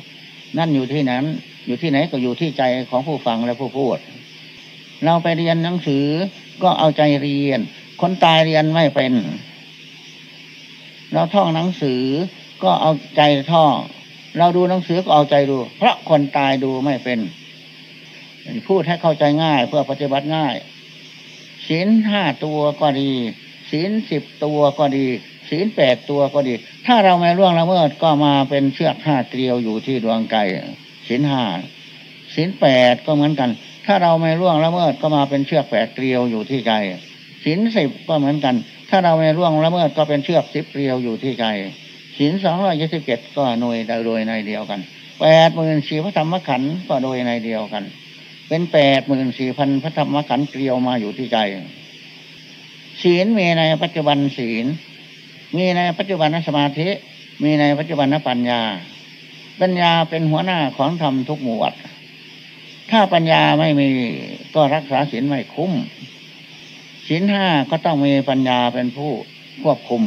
นั่นอยู่ที่นั้น อยู่ที่ไหนก็อยู่ที่ใจของผู้ฟังและผู้พูด เราไปเรียนหนังสือก็เอาใจเรียน คนตายเรียนไม่เป็น เราท่องหนังสือก็เอาใจท่อง เราดูหนังสือก็เอาใจดู เพราะคนตายดูไม่เป็น พูดให้เข้าใจง่ายเพื่อปฏิบัติง่ายศีลห้าตัวก็ดีศีลสิบตัวก็ดีศีลแปดตัวก็ดี ถ้าเราไม่ล่วงละเมิดก็มาเป็นเชือกห้าเกลียวอยู่ที่ดวงใจศีลห้าศีลแปดก็เหมือนกัน ถ้าเราไม่ล่วงละเมิดก็มาเป็นเชือกแปดเกลียวอยู่ที่ใจศีลสิบก็เหมือนกัน ถ้าเราไม่ล่วงละเมิดก็เป็นเชือกสิบเกลียวอยู่ที่ใจ ศีลสองร้อยยี่สิบเจ็ดก็หน่วยโดยในเดียวกันแปดหมื่นสี่พระธรรมขันธ์ก็โดยในเดียวกัน เป็นแปดหมื่นสี่พันพระธรรมขันธ์เกลียวมาอยู่ที่ใจ ศีลมีในปัจจุบันศีล มีในปัจจุบันสมาธิ มีในปัจจุบันปัญญา ปัญญาเป็นหัวหน้าของธรรมทุกหมวด ถ้าปัญญาไม่มีก็รักษาศีลไม่คุ้มศีลห้าก็ต้องมีปัญญาเป็นผู้ควบคุม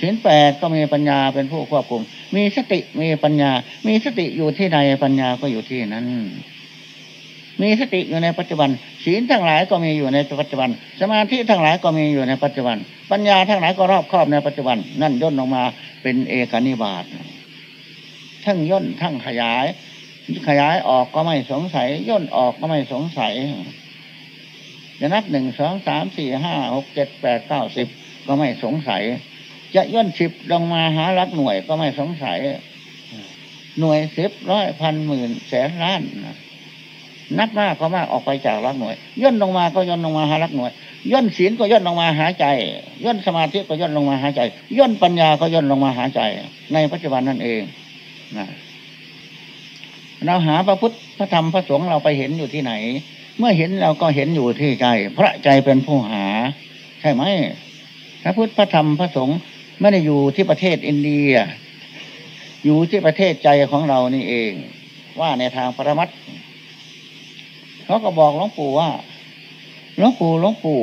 ศีลแปดก็มีปัญญาเป็นผู้ควบคุม มีสติมีปัญญา มีสติอยู่ที่ใดปัญญาก็อยู่ที่นั้น มีสติอยู่ในปัจจุบัน ศีลทั้งหลายก็มีอยู่ในปัจจุบัน สมาธิทั้งหลายก็มีอยู่ในปัจจุบัน ปัญญาทั้งหลายก็รอบครอบในปัจจุบัน นั่นย่นลงมาเป็นเอกนิบาตทั้งย่นทั้งขยาย ขยายออกก็ไม่สงสัย ย่นออกก็ไม่สงสัยจะนับหนึ่งสองสามสี่ห้าหกเจ็ดแปดเก้าสิบก็ไม่สงสัย จะย่นสิบลงมาหารักหน่วยก็ไม่สงสัย หน่วยสิบร้อยพันหมื่นแสนล้านนับมากก็มากออกไปจากรักหน่วย ย่นลงมาก็ย่นลงมาหารักหน่วย ย่นศีลก็ย่นลงมาหาใจ ย่นสมาธิก็ย่นลงมาหาใจ ย่นปัญญาก็ย่นลงมาหาใจ ในปัจจุบันนั่นเองนะเราหาพระพุทธพระธรรมพระสงฆ์เราไปเห็นอยู่ที่ไหน เมื่อเห็นเราก็เห็นอยู่ที่ใจ พระใจเป็นผู้หา ใช่ไหมพระพุทธพระธรรมพระสงฆ์ ไม่ได้อยู่ที่ประเทศอินเดีย อยู่ที่ประเทศใจของเรานี่เอง ว่าในทางปรมัตถ์เขาก็บอกหลวงปู่ว่าหลวงปู่หลวงปู่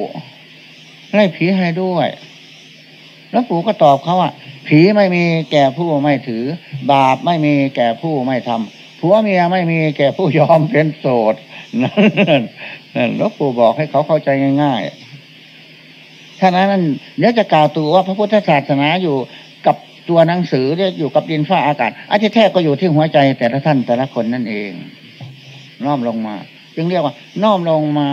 ไล่ผีให้ด้วยหลวงปู่ก็ตอบเขาว่าผีไม่มีแก่ผู้ไม่ถือ บาปไม่มีแก่ผู้ไม่ทำผัวเมียไม่มีแก่ผู้ยอมเป็นโสดนั่นนั่นหลวงปู่บอกให้เขาเข้าใจง่าย ๆ ท่านั้นเดี๋ยวจะกล่าวตัวว่าพระพุทธศาสนาอยู่กับตัวหนังสือเนี่ยอยู่กับดินฟ้าอากาศอันที่แท้ก็อยู่ที่หัวใจแต่ละท่านแต่ละคนนั่นเองน้อมลงมา จึงเรียกว่า น้อมลงมา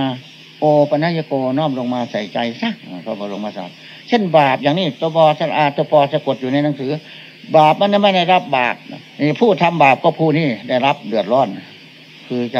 โอปัญญโกน้อมลงมาใส่ใจซักพระบรมศาสตร์เช่นบาปอย่างนี้ตัวบอสอาตัวปอสะกดอยู่ในหนังสือ บาปมันไม่ได้รับบาปนี่ผู้ทำบาปก็ผู้นี้ได้รับเดือดร้อน คือใจ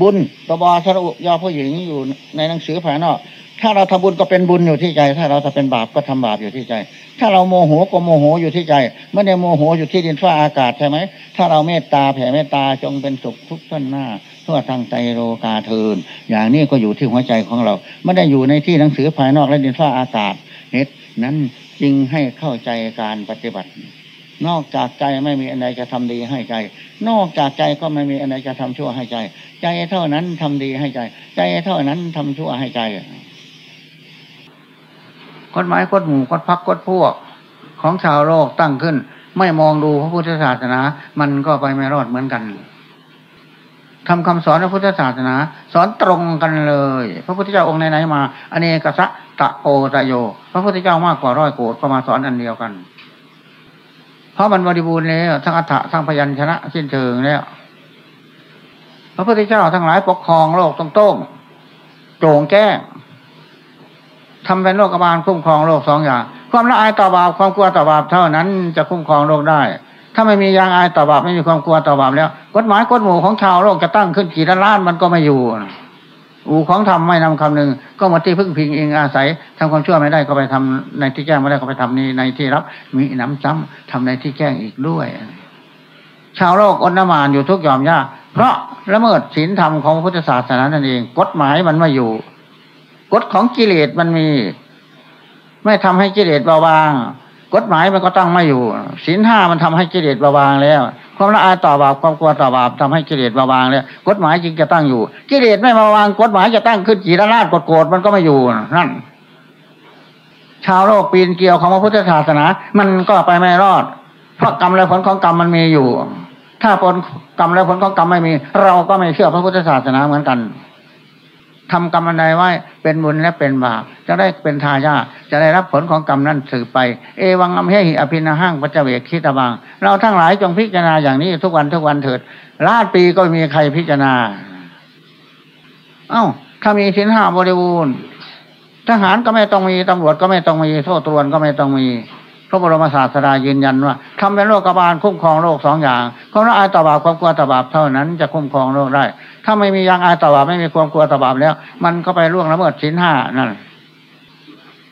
บุญตัวบอสรุยอผู้หญิงอยู่ในหนังสือภายนอก ถ้าเราทำบุญก็เป็นบุญอยู่ที่ใจ ถ้าเราจะเป็นบาปก็ทำบาปอยู่ที่ใจ ถ้าเราโมโหก็โมโหอยู่ที่ใจไม่ได้โมโหอยู่ที่ดินฟ้าอากาศใช่ไหม ถ้าเราเมตตาแผ่เมตตาจงเป็นสุขทุกท่านหน้าทั่วทางใจโลกาเทินอย่างนี้ก็อยู่ที่หัวใจของเรา ไม่ได้อยู่ในที่หนังสือภายนอกและดินฟ้าอากาศเหตุนั้นจึงให้เข้าใจการปฏิบัติ นอกจากใจไม่มีอะไรจะทำดีให้ใจ นอกจากใจก็ไม่มีอะไรจะทำชั่วให้ใจ ใจเท่านั้นทำดีให้ใจ ใจเท่านั้นทำชั่วให้ใจ กฎหมายกฎหมู่กฎพักกฎพวก ของชาวโลกตั้งขึ้น ไม่มองดูพระพุทธศาสนา มันก็ไปไม่รอดเหมือนกันทำคำสอนพระพุทธศาสนา สอนตรงกันเลย พระพุทธเจ้าองค์ไหนๆมาอเนกสะตะโอตะโย พระพุทธเจ้ามากกว่าร้อยโกดก็มาสอนอันเดียวกัน เพราะมันบริบูรณ์แล้วทั้งอัฏฐะทั้งพยัญชนะสิ้นเชิงแล้วพระพุทธเจ้าทั้งหลายปกครองโลกตรงๆโจงแจ้ง ทำเป็นโลกบาลคุ้มครองโลกสองอย่าง ความละอายต่อบาปความกลัวต่อบาปเท่านั้นจะคุ้มครองโลกได้ ถ้าไม่มียางอายต่อบาปไม่มีความกลัวต่อบาปแล้ว กฎหมายกฎหมู่ของชาวโลกจะตั้งขึ้นกี่ล้านมันก็ไม่อยู่อูของทำไม่นำคำหนึ่งก็มาที่พึ่งพิงเองอาศัยทำความชั่วไม่ได้ก็ไปทำในที่แจ้งไม่ได้ก็ไปทำในในที่รับ มีน้ำซ้ำทำในที่แจ้งอีกด้วย ชาวโลกอนนามานอยู่ทุกยอมยากเพราะละเมิดศีลธรรมของพุทธศาสนานั่นเอง กฎหมายมันไม่อยู่ กฎของกิเลสมันมี ไม่ทำให้กิเลสเบาบาง กฎหมายมันก็ตั้งไม่อยู่ศีลห้ามันทำให้กิเลสเบาบางแล้ว ความละอายต่อบาปความกลัวต่อบาปทำให้กิเลสเบาบางแล้วกฎหมายจึงจะตั้งอยู่ กิเลสไม่เบาบางกฎหมายจะตั้งขึ้นกี่ระนาดกดโกรธมันก็ไม่อยู่นั่นชาวโลกปีนเกลียวของพระพุทธศาสนา มันก็ไปไม่รอด เพราะกรรมและผลของกรรมมันมีอยู่ ถ้าผลกรรมและผลของกรรมไม่มี เราก็ไม่เชื่อพระพุทธศาสนาเหมือนกัน ทำกรรมอันใดไว้เป็นบุญและเป็นบาปจะได้เป็นทายาจะได้รับผลของกรรมนั้นสืบไป เอวังอมเฮหิอภินาหังปัจเจวกคิตบัง เราทั้งหลายจงพิจารณาอย่างนี้ทุกวันทุกวันเถิดลาดปีก็มีใครพิจารณา เอ้า ถ้ามีสินห้าบริบูรณ์ทหารก็ไม่ต้องมีตำรวจก็ไม่ต้องมีโทษตรวนก็ไม่ต้องมีพระบรมศาสดายืนยันว่าทำเป็นโรคบาลคุ้มครองโรคสองอย่างความละอายต่อบาปความกลัวต่อบาปเท่านั้นจะคุ้มครองโรคได้ ถ้าไม่มียางอายต่อบาปไม่มีความกลัวต่อบาปแล้ว มันก็ไปล่วงละเมิดสินห้านั่น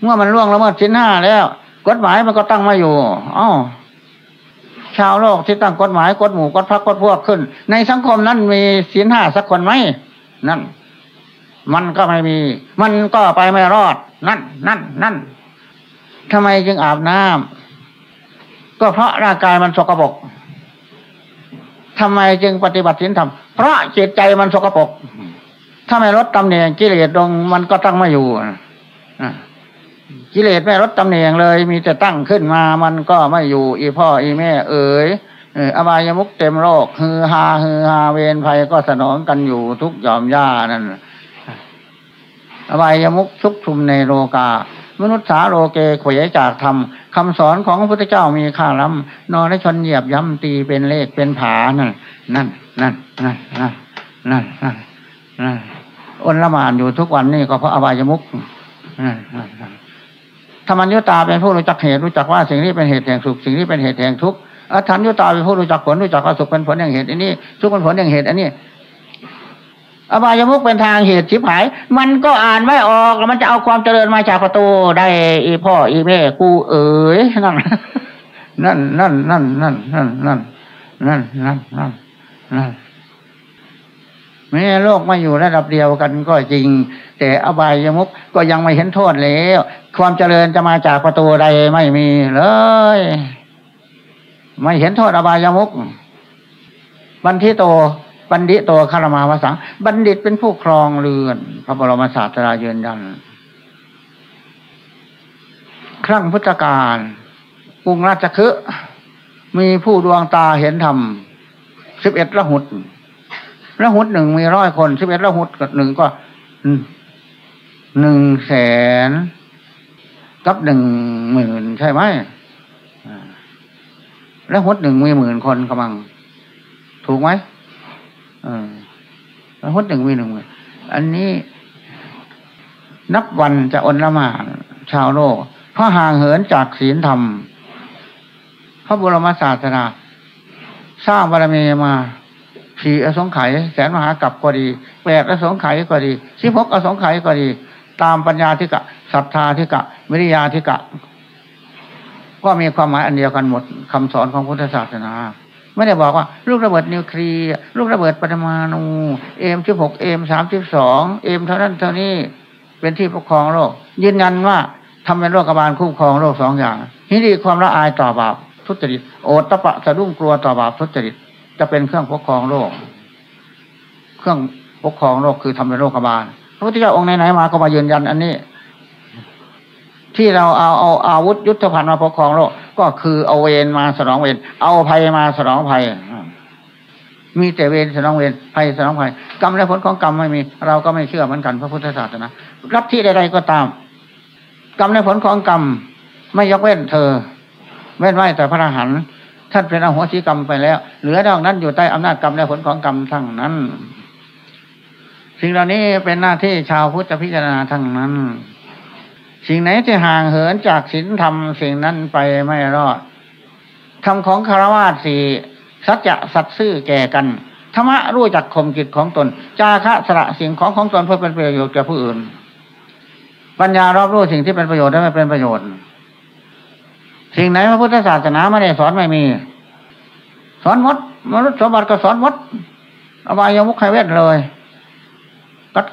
เมื่อมันล่วงละเมิดสินห้าแล้ว กฎหมายมันก็ตั้งมาอยู่อ้าวชาวโลกที่ตั้งกฎหมายกฎหมู่กฎพักกฎพวกขึ้น ในสังคมนั้นมีสินห้าสักคนไหมนั่น มันก็ไม่มี มันก็ไปไม่รอด นั่น นั่น นั่นทำไมจึงอาบน้ำก็เพราะร่างกายมันสกปรก ทำไมจึงปฏิบัติศีลธรรมเพราะจิตใจมันสกปรกถ้าไม่ลดตำแหน่งกิเลสลงมันก็ตั้งไม่อยู่กิเลสไม่ลดตำแหน่งเลย มีแต่ตั้งขึ้นมามันก็ไม่อยู่ อีพ่ออีแม่ เอ๋ยเอออบายมุกเต็มโลกฮือฮาฮือฮาเวรภัยก็สนองกันอยู่ทุกหย่อมย่านั่นอบายมุกชุกชุมในโลกา มนุษย์สาโลเกเขวจากธรรมคำสอนของพระพุทธเจ้ามีค่าล้ำนอนให้ชนเหยียบย้ำตีเป็นเลขเป็นผานั่นนั่นนั่นนั่นนั่นนั่นนั่นนั่นอนละหมานอยู่ทุกวันนี่ก็เพราะอบายมุกนั่นนั่นนั่นธรรมัญญตาเป็นผู้รู้จักเหตุรู้จักว่าสิ่งนี้เป็นเหตุแห่งสุขสิ่งนี้เป็นเหตุแห่งทุกข์อัฏฐัญญตาเป็นผู้รู้จักผลรู้จักว่าสุขเป็นผลแห่งเหตุอันนี้ทุกข์เป็นผลแห่งเหตุอันนี้ อบายมุกเป็นทางเหตุชิบหาย มันก็อ่านไม่ออกแล้วมันจะเอาความเจริญมาจากประตูได้อีพ่ออีแม่กูเอ๋ยนั่นนั่นนั่นนั่นนั่นนั่นนั่นนั่นนั่นนั่นนั่นแม้โลกมาอยู่ระดับเดียวกันก็จริง แต่อบายยมุกก็ยังไม่เห็นโทษแล้ว ความเจริญจะมาจากประตูใดไม่มีเลย ไม่เห็นโทษอบายยมุกบันทิโต บัณฑิโตคารมาวสัง บัณฑิตเป็นผู้ครองเรือน พระบรมศาสดายืนยัน ครั้งพุทธกาลกรุงราชคฤห์มีผู้ดวงตาเห็นธรรมสิบเอ็ดละหุดละหุดหนึ่งมีร้อยคนสิบเอ็ดละหุดหนึ่งก็หนึ่งแสนกับหนึ่งหมื่นใช่ไหมละหุดหนึ่งมีหมื่นคนกำลัง ถูกไหม เออละหุดหนึ่งมีหนึ่งมื่นอันนี้ นับวันจะอนละมาชาวโลกเพราะห่างเหินจากศีลธรรม พระบรมศาสดาสร้างบารมีมาสี่อสงไขยแสนมหากัปก็ดีแปดอสงไขยก็ดีสิบหกอสงไขยก็ดี ตามปัญญาธิกะศรัทธาธิกะวิริยาธิกะ ก็มีความหมายอันเดียวกันหมดคำสอนของพุทธศาสนา ไม่ได้บอกว่า ลูกระเบิดนิวเคลียร์ลูกระเบิดปรมาณูเอ็มสิบหกเอ็มสามสิบสองเอ็มเท่านั้นเท่านี้เป็นที่ปกครองโลก ยืนยันว่าทำเป็นโรคบาลคุ้มครองโลกสองอย่างฮิดีความละอายต่อบาปทุจริตโอตตะปะสะดุ้งกลัวต่อบาปทุจริต จะเป็นเครื่องปกครองโลก เครื่องปกครองโลกคือทำเป็นโรคบาลพระพุทธเจ้าองค์ไหนๆมาก็มายืนยันอันนี้ ที่เราเอาเอาอาวุธยุทธภัณฑ์มาปกครองโลก ก็คือเอาเวรมาสนองเวรเอาภัยมาสนองภัยมีแต่เวรสนองเวรภัยสนองภัยกรรมและผลของกรรมไม่มี เราก็ไม่เชื่อเหมือนกันพระพุทธศาสนารับที่ใดๆก็ตาม กรรมและผลของกรรมไม่ยกเว้นเธอ เว้นไว้แต่พระอรหันต์ท่านเป็นอโหสิกรรมไปแล้ว เหลือนอกนั้นอยู่ใต้อำนาจกรรมและผลของกรรมทั้งนั้น สิ่งเหล่านี้เป็นหน้าที่ชาวพุทธพิจารณาทั้งนั้น สิ่งไหนที่ห่างเหินจากศีลธรรมสิ่งนั้นไปไม่รอดธรรมของคารวะสี่สัจจะสัตซื่อแก่กันธรรมะรู้จักข่มจิตของตน จาคะสละสิ่งของของตนเพื่อเป็นประโยชน์แก่ผู้อื่น ปัญญารอบรู้สิ่งที่เป็นประโยชน์และไม่เป็นประโยชน์ สิ่งไหนพระพุทธศาสนาไม่ได้สอนไม่มี สอนมดมนุษย์สมบัติก็สอนมดอบายมุขไขเวทเลยกัด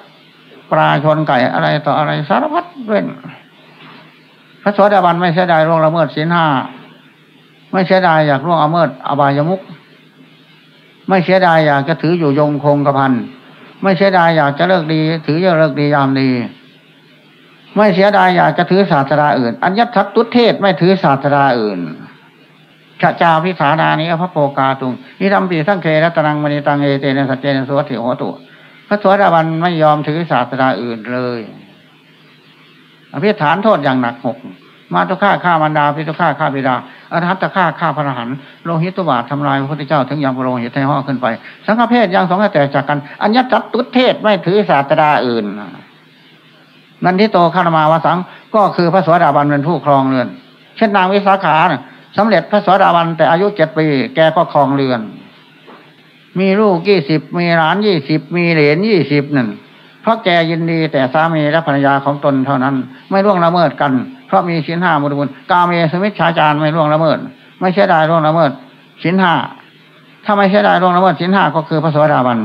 ปลาชนไก่อะไรต่ออะไรสารพัดเว้น พระสวัสดิบันไม่เสียดายร่วงละเมิดศีลห้าไม่เสียดายอยากร่วงละเมิดอบายมุขไม่เสียดายอยากจะถืออยู่ยงคงกระพันไม่เสียดายอยากจะเลิกดี ถือเยอะเลิกดียามดี ไม่เสียดายอยากจะถือศาสนาอื่น อัญญทัตตุเทศไม่ถือศาสนาอื่นขจาพิสาดานิพระโปกาตุงนิธรรมปีสังเครัตนังมณีตังเอเตนะสัจเจนสวัติโหตุ พระสวัสดิบันไม่ยอมถือศาสนาอื่นเลย อภิฐานโทษอย่างหนักหกมาตุฆ่าฆ่ามันดาพิตุฆ่าฆ่าบิดาอรหัตฆ่าฆ่าพระหันโลหิตตุบาททำลายพระพุทธเจ้าถึงยังพระโลหิตให้ห่อขึ้นไป สังฆเพศยังสองแตกจากกัน อัญญตัตตุเทศไม่ถือศาสนาอื่นนันทิโตคามาวสังก็คือพระสวัสดิบันเป็นผู้ครองเรือน เช่นนางวิสาขาสำเร็จพระสวัสดิบันแต่อายุเจ็ดปี แกก็ครองเรือน มีลูกยี่สิบมีหลานยี่สิบมีเหลนยี่สิบนั่น เพราะแกยินดีแต่สามีและภรรยาของตนเท่านั้น ไม่ล่วงละเมิดกัน เพราะมีสินห้ามุบุญกาเมสมิชฌาจารไม่ล่วงละเมิด ไม่เสียดายล่วงละเมิดสินห้าถ้าไม่เสียดายล่วงละเมิดสินห้าก็คือพระสวสดิบัน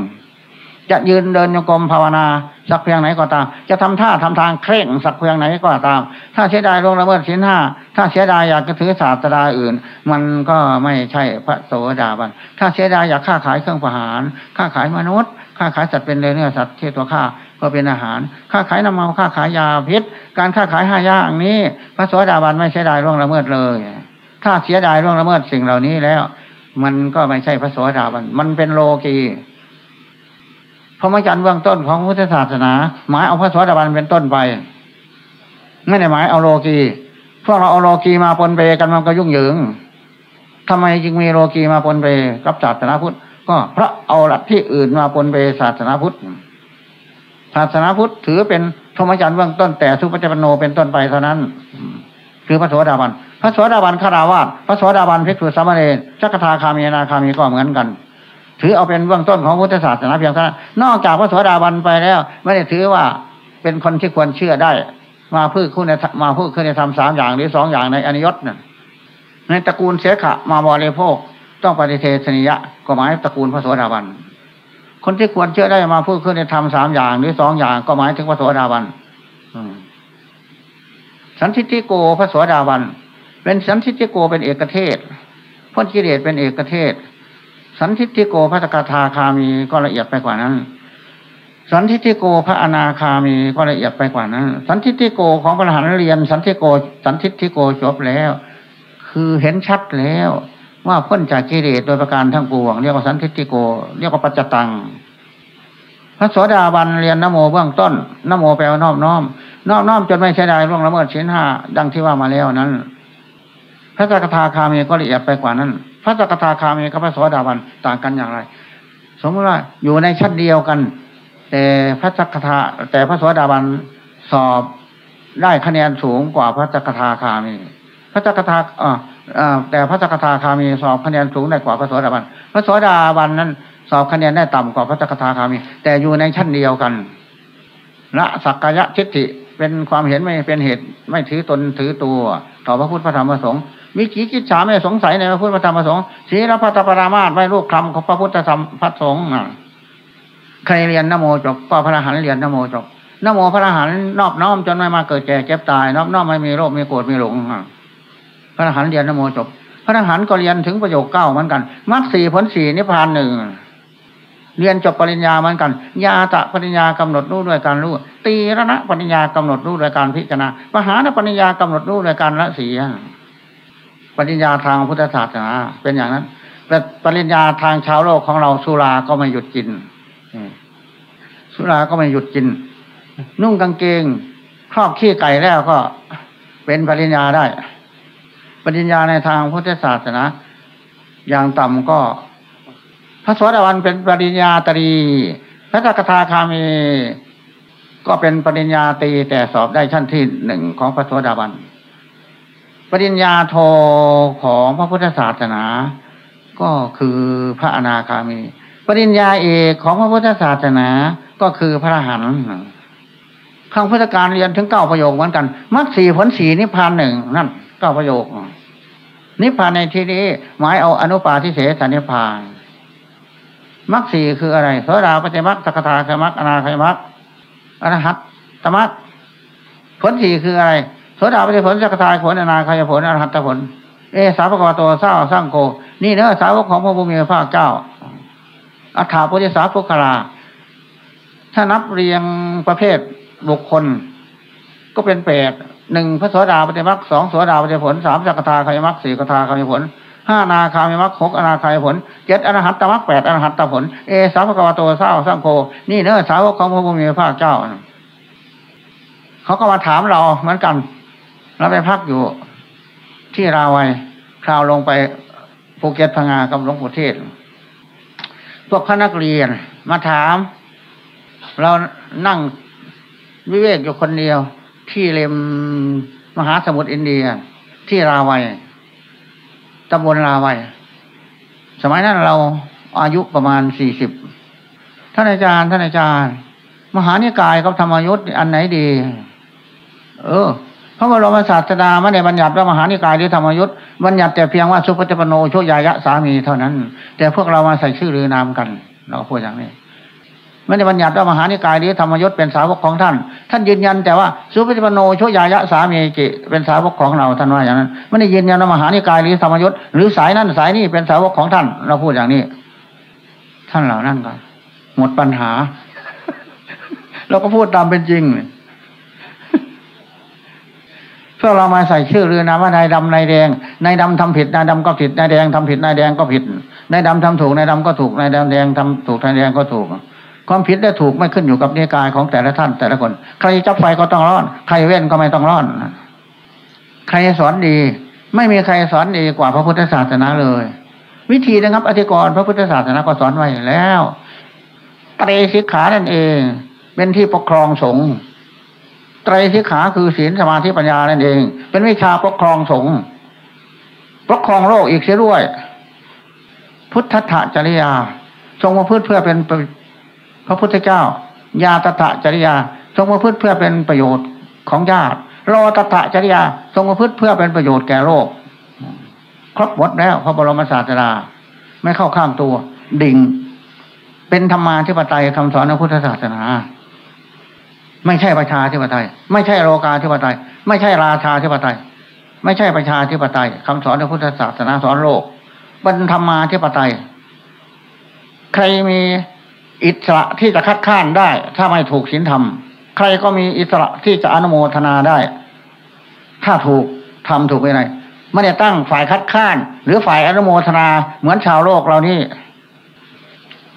จะยืนเดินโยกรมภาวนาสักเพียงไหนก็ตาม จะทำท่าทำทางเคร่งสักเพียงไหนก็ตาม ถ้าเสียดายล่วงละเมิดสินห้าถ้าเสียดายอยากจะถือศาสตราอื่น มันก็ไม่ใช่พระโสดาบันถ้าเสียดายอยากค้าขายเครื่องประหารค้าขายมนุษย์ค้าขายสัตว์เป็นเนื้อสัตว์ที่ตัวข้า ก็เป็นอาหารค้าขายน้ำมันค้าขายยาพิษ การค้าขายห้าอย่างนี้ พระโสดาบันไม่เสียดายล่วงละเมิดเลย ถ้าเสียดายล่วงละเมิดสิ่งเหล่านี้แล้ว มันก็ไม่ใช่พระโสดาบัน มันเป็นโลกีพระมจรรย์เบื้องต้นของพุทธศาสนาหมายเอาพระโสดาบันเป็นต้นไปไม่ได้หมายเอาโลกีพวกเราเอาโลกีมาปนเปกันมันก็ยุ่งเหยิงทำไมจึงมีโลกีมาปนเปกับศาสนาพุทธ ก็เพราะเอาหลักที่อื่นมาปนเปศาสนาพุทธ ศาสนาพุทธถือเป็นธรรมจันทร์เบื้องต้นแต่สุปฏิปโนเป็นต้นไปเท่านั้นคือพระโสดาบัน พระโสดาบันคาราวาสพระโสดาบันภิกษุสามเณรจักรทาคามีนาคามีก็เหมือนกัน ถือเอาเป็นเบื้องต้นของพุทธศาสนาเพียงเท่านั้นนอกจากพระโสดาบันไปแล้ว ไม่ได้ถือว่าเป็นคนที่ควรเชื่อได้ มาพูดคุณมาพูดคุณธรรมสามอย่างหรือสองอย่างในอนิยตน่ะในตระกูลเสขะมาบริโภคต้องปฏิเทศนิยะก็หมายตระกูลพระโสดาบัน คนที่ควรเชื่อได้มาพูดขึ้นในธรรมสามอย่างหรือสองอย่างก็หมายถึงพระโสดาบันสันทิติโกพระโสดาบัน เป็นสันทิติโกเป็นเอกเทศพ้นกิเลสเป็นเอกเทศ สันทิติโกพระสกทาคามีก็ละเอียดไปกว่านั้น สันทิติโกพระอนาคามีก็ละเอียดไปกว่านั้น สันทิติโกของพระหันเรียน สันทิโก สันทิติโกจบแล้ว คือเห็นชัดแล้ว ว่าพ้นจากกิเลสโดยประการทั้งปวง เรียกว่าสันทิติโก เรียกว่าปัจจตัง พระโสดาบันเรียนนโมเบื้องต้นนโมแปลว่านอบน้อมนอบน้อมจนไม่ใช่ได้ล่วงละเมิดชิ้นห้าดังที่ว่ามาแล้วนั้น พระจักทาคามีก็ละเอียดไปกว่านั้น พระจักทาคามีกับพระโสดาบันต่างกันอย่างไร สมมติว่าอยู่ในชั้นเดียวกัน แต่พระจักทาแต่พระโสดาบันสอบได้คะแนนสูงกว่าพระจักทาคามีพระจักทาอ่า แต่พระจักทาคามีสอบคะแนนสูงได้กว่าพระโสดาบัน พระโสดาบันนั้น สอบคะแนนได้ต่ำกว่าพระจักทาคามี แต่อยู่ในชั้นเดียวกันละสักกายะทิฏฐิเป็นความเห็นไม่เป็นเหตุไม่ถือตนถือตัว ต่อพระพุทธพระธรรมพระสงฆ์มีขีกิจฉาไม่สงสัยในพระพุทธพระธรรมพระสงฆ์ศีลพัตปรามาสไม่รูปคำของพระพุทธธรรมพระสงฆ์ใครเรียนนโมจบก็พระอรหันต์เรียนนโมจบนโมพระอรหันต์นอบน้อมจนไม่มาเกิดแก่เก็บตายนอบน้อมไม่มีโรคมีโกรธมีหลง พระอรหันต์เรียนนโมจบ พระอรหันต์ก็เรียนถึงประโยคเก้าเหมือนกันมรรคสี่ผลสี่นิพพานหนึ่งเรียนจบปริญญาเหมือนกัน ยาตะปริญญากำหนดรู้ด้วยการรู้ ตีระณะปริญญากำหนดรู้ด้วยการพิจารณา มหานปริญญากำหนดรู้ด้วยการละเสีย ปริญญาทางพุทธศาสนาเป็นอย่างนั้น แต่ปริญญาทางชาวโลกของเราสุราก็ไม่หยุดกินสุราก็ไม่หยุดกิน นุ่งกางเกง ครอบขี้ไก่แล้วก็เป็นปริญญาได้ ปริญญาในทางพุทธศาสนาอย่างต่ำก็ พระสวัสดิวันเป็นปริญญาตรี พระจักทาคามี ก็เป็นปริญญาตรีแต่สอบได้ชั้นที่หนึ่งของพระสวัสดิวัน ปริญญาโทของพระพุทธศาสนา ก็คือพระอนาคามี ปริญญาเอกของพระพุทธศาสนาก็คือพระหันข้างพุทธการเรียนถึงเก้าประโยคเหมือนกันมรรคสี่ผลสีนิพพานหนึ่งนั่น เก้าประโยค นิพพานในที่นี้หมายเอาอนุปาทิเสสนิพพานมรรคสี่คืออะไรโสดาปฏิมรรคสกทาคมรรคอนาคมรรคอรหัตตมรรคผลสี่คืออะไรโสดาปฏิผลสกทาผลอนาคยผลอรหัตผล เอสาวกวโตเศร้าสร้างโก นี่เนื้อสาวกของพระบุญมีพระเจ้าอัฏฐาปุริสาภุคลา ถ้านับเรียงประเภทบุคคล ก็เป็นแปด หนึ่งพระโสดาปฏิมรรคสองโสดาปฏิผลสามสกทาคยมรรคสี่กทาคยผลห้านาคามิมักหกอนาคายผลเจ็ดอรหัตตมักแปดอรหัตตผลเอสาวกวาโตเศร้าสร้างโค นี่เนื้อสาวกของพระพุทธพระเจ้า เขาก็มาถามเราเหมือนกันเราไปพักอยู่ ที่ราวัยคราวลงไปภูเก็ตพังงากับหลวงปู่เทศ พวกพนักเรียนมาถาม เรานั่งวิเวกอยู่คนเดียว ที่เลมมหาสมุทรอินเดีย ที่ราวัยตำบลลาวัย สมัยนั้นเราอายุประมาณสี่สิบท่านอาจารย์ท่านอาจารย์ มหานิกายกับธรรมยุทธ์อันไหนดี เออพระบรมศาสดาไม่ได้บัญญัติว่ามหานิกายหรือธรรมยุทธ์บัญญัติแต่เพียงว่าสุปฏิปโนโชยายะสามีเท่านั้น แต่พวกเรามาใส่ชื่อหรือนามกัน เราพูดอย่างนี้ ไม่ได้บัญญัติว่ามหานิกายหรือธรรมยศเป็นสาวกของท่าน ท่านยืนยันแต่ว่าสุปฏิปโนโชยายะสามีกิเป็นสาวกของเราท่านว่าอย่างนั้นไม่ได้ยืนยันว่ามหานิกายหรือธรรมยศหรือสายนั้นสายนี้เป็นสาวกของท่าน เราพูดอย่างนี้ ท่านเหล่านั้นก็หมดปัญหา เราก็พูดตามเป็นจริงเพวกเรามาใส่ชื่อเรือนามว่านายดำนายแดงนายดำทำผิดนายดำก็ผิดนายแดงทำผิดนายแดงก็ผิดนายดำทำถูกนายดำก็ถูกนายดำแดงทำถูกนายแดงก็ถูก ความผิดและถูกไม่ขึ้นอยู่กับนิกายของแต่ละท่านแต่ละคน ใครจับไฟก็ต้องร้อน ใครเว้นก็ไม่ต้องร้อน ใครสอนดี ไม่มีใครสอนดีกว่าพระพุทธศาสนาเลย วิธีนะครับอธิกรณ์พระพุทธศาสนาก็สอนไว้แล้วไตรสิกขานั่นเอง เป็นที่ปกครองสงฆ์ไตรสิกขาคือศีลสมาธิปัญญานั่นเอง เป็นวิชาปกครองสงฆ์ปกครองโลกอีกเสียด้วย พุทธะจริยาทรงมาพืชเพื่อเป็น พระพุทธเจ้า ญาตถะจริยา ทรงมาพืชเพื่อเป็นประโยชน์ของญาติโลตถะจริยา ทรงมาพืชเพื่อเป็นประโยชน์แก่โลก ครบหมดแล้วพระบรมศาสดาไม่เข้าข้างตัว ดิ่ง เป็นธรรมาธิปไตยคำสอนของพุทธศาสนา ไม่ใช่ประชาธิปไตย ไม่ใช่โลกาธิปไตย ไม่ใช่ราชาธิปไตย ไม่ใช่ประชาธิปไตยคำสอนของพุทธศาสนาสอนโลกเป็นธรรมาธิปไตย ใครมี อิสระที่จะคัดค้านได้ ถ้าไม่ถูกศีลธรรม ใครก็มีอิสระที่จะอนุโมทนาได้ ถ้าถูกทำถูกไปไหนไม่ได้ตั้งฝ่ายคัดค้าน หรือฝ่ายอนุโมทนาเหมือนชาวโลกเรานี่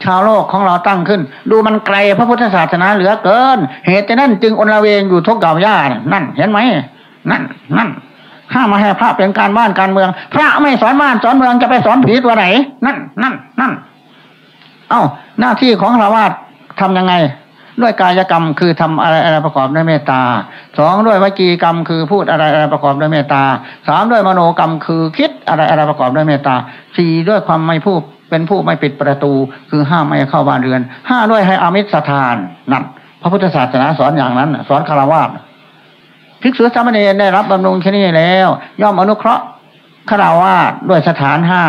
ชาวโลกของเราตั้งขึ้น ดูมันไกลพระพุทธศาสนาเหลือเกิน เหตุนั้นจึงอนละเวงอยู่ทุกเก่าย่านั่น เห็นไหมนั่นนั่นห้ามมาให้พระเป็นการบ้านการเมือง พระไม่สอนบ้านสอนเมืองจะไปสอนผีตัวไหน นั่นนั่นนั่น เอ้าหน้าที่ของเราว่าทํำยังไง ด้วยกายกรรมคือทำอะไรอะไรประกอบด้วยเมตตาสองด้วยวิจีกรรมคือพูดอะไรอะไรประกอบด้วยเมตตาสามด้วยมโนกรรมคือคิดอะไรอะไรประกอบด้วยเมตตาสี่ด้วยความไม่พูดเป็นผู้ไม่ปิดประตู คือห้ามไม่เข้าบ้านเรือนห้าด้วยให้อามิตสทานนั่นพระพุทธศาสนาสอนอย่างนั้น สอนคารวะภิกษุสามเณรได้รับบำรุงแค่นี้แล้ว ย่อมอนุเคราะห์คารวะด้วยสถานห้า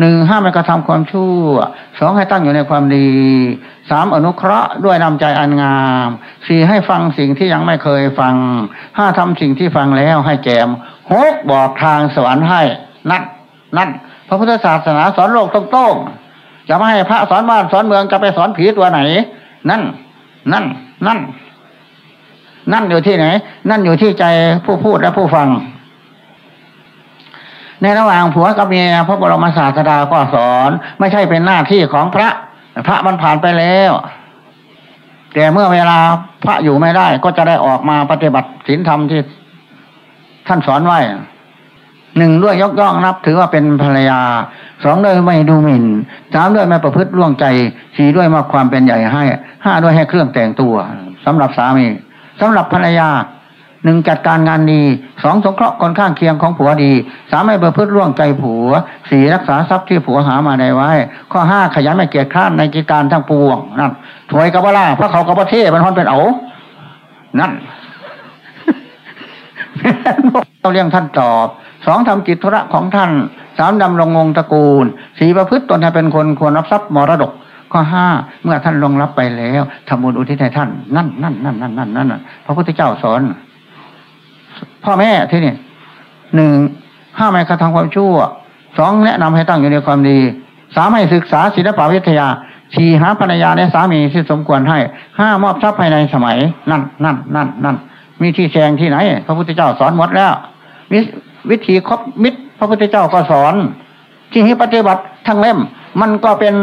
หนึ่งห้ามไม่กระทำความชั่วสองให้ตั้งอยู่ในความดีสามอนุเคราะห์ด้วยนำใจอันงามสี่ให้ฟังสิ่งที่ยังไม่เคยฟังห้าทำสิ่งที่ฟังแล้วให้แจมหกบอกทางสวรรค์ให้นั่นนั่นพระพุทธศาสนาสอนโลกตรงๆจะไม่ให้พระสอนบ้านสอนเมืองจะไปสอนผีตัวไหน นั่น นั่น นั่น นั่นอยู่ที่ไหน นั่นอยู่ที่ใจผู้พูดและผู้ฟัง ในระหว่างผัวกับเมียพระบรมศาสดาก็สอน ไม่ใช่เป็นหน้าที่ของพระ พระมันผ่านไปแล้วแต่เมื่อเวลาพระอยู่ไม่ได้ ก็จะได้ออกมาปฏิบัติศีลธรรมที่ท่านสอนไว้หนึ่งด้วยยกย่องนับถือว่าเป็นภรรยาสองด้วยไม่ดูหมิ่นสามด้วยไม่ประพฤติล่วงใจสี่ด้วยมอบความเป็นใหญ่ให้ห้าด้วยให้เครื่องแต่งตัวสำหรับสามีสำหรับภรรยา หนึ่งจัดการงานดีสองสงเคราะห์คนข้างเคียงของผัวดีสามไม่ประพฤติล่วงใจผัวสี่รักษาทรัพย์ที่ผัวหามาได้ไว้ ข้อห้าขยันไม่เกียจข้านในกิจการทั้งปวงนั่นถวยกับว่าล่าพระเขากับประเทศมันฮอนเป็นเอานั่นเราเรียงท่านตอบสองทำกิจธุระของท่านสามดำรงงงตระกูลสี่ประพฤติตนให้เป็นคนควรรับทรัพย์มรดกข้อห้าเมื่อท่านลงรับไปแล้วทำบุญอุทิศให้ท่าน นั่นนั่นนั่นนั่นนั่นนั่นพระพุทธเจ้าสอน พ่อแม่ที่นี่หนึ่งห้ามไม่กระทำความชั่วสองแนะนำให้ตั้งอยู่ในความดีสามให้ศึกษาศิลปวิทยาสี่หาภรรยาและสามีที่สมควรให้ห้ามอบทรัพย์ภายในสมัย นั่นนั่นนั่นนั่นมีที่แจงที่ไหน พระพุทธเจ้าสอนหมดแล้ววิธีครบมิตร พระพุทธเจ้าก็สอน ที่ให้ปฏิบัติทั้งเล่ม มันก็เป็น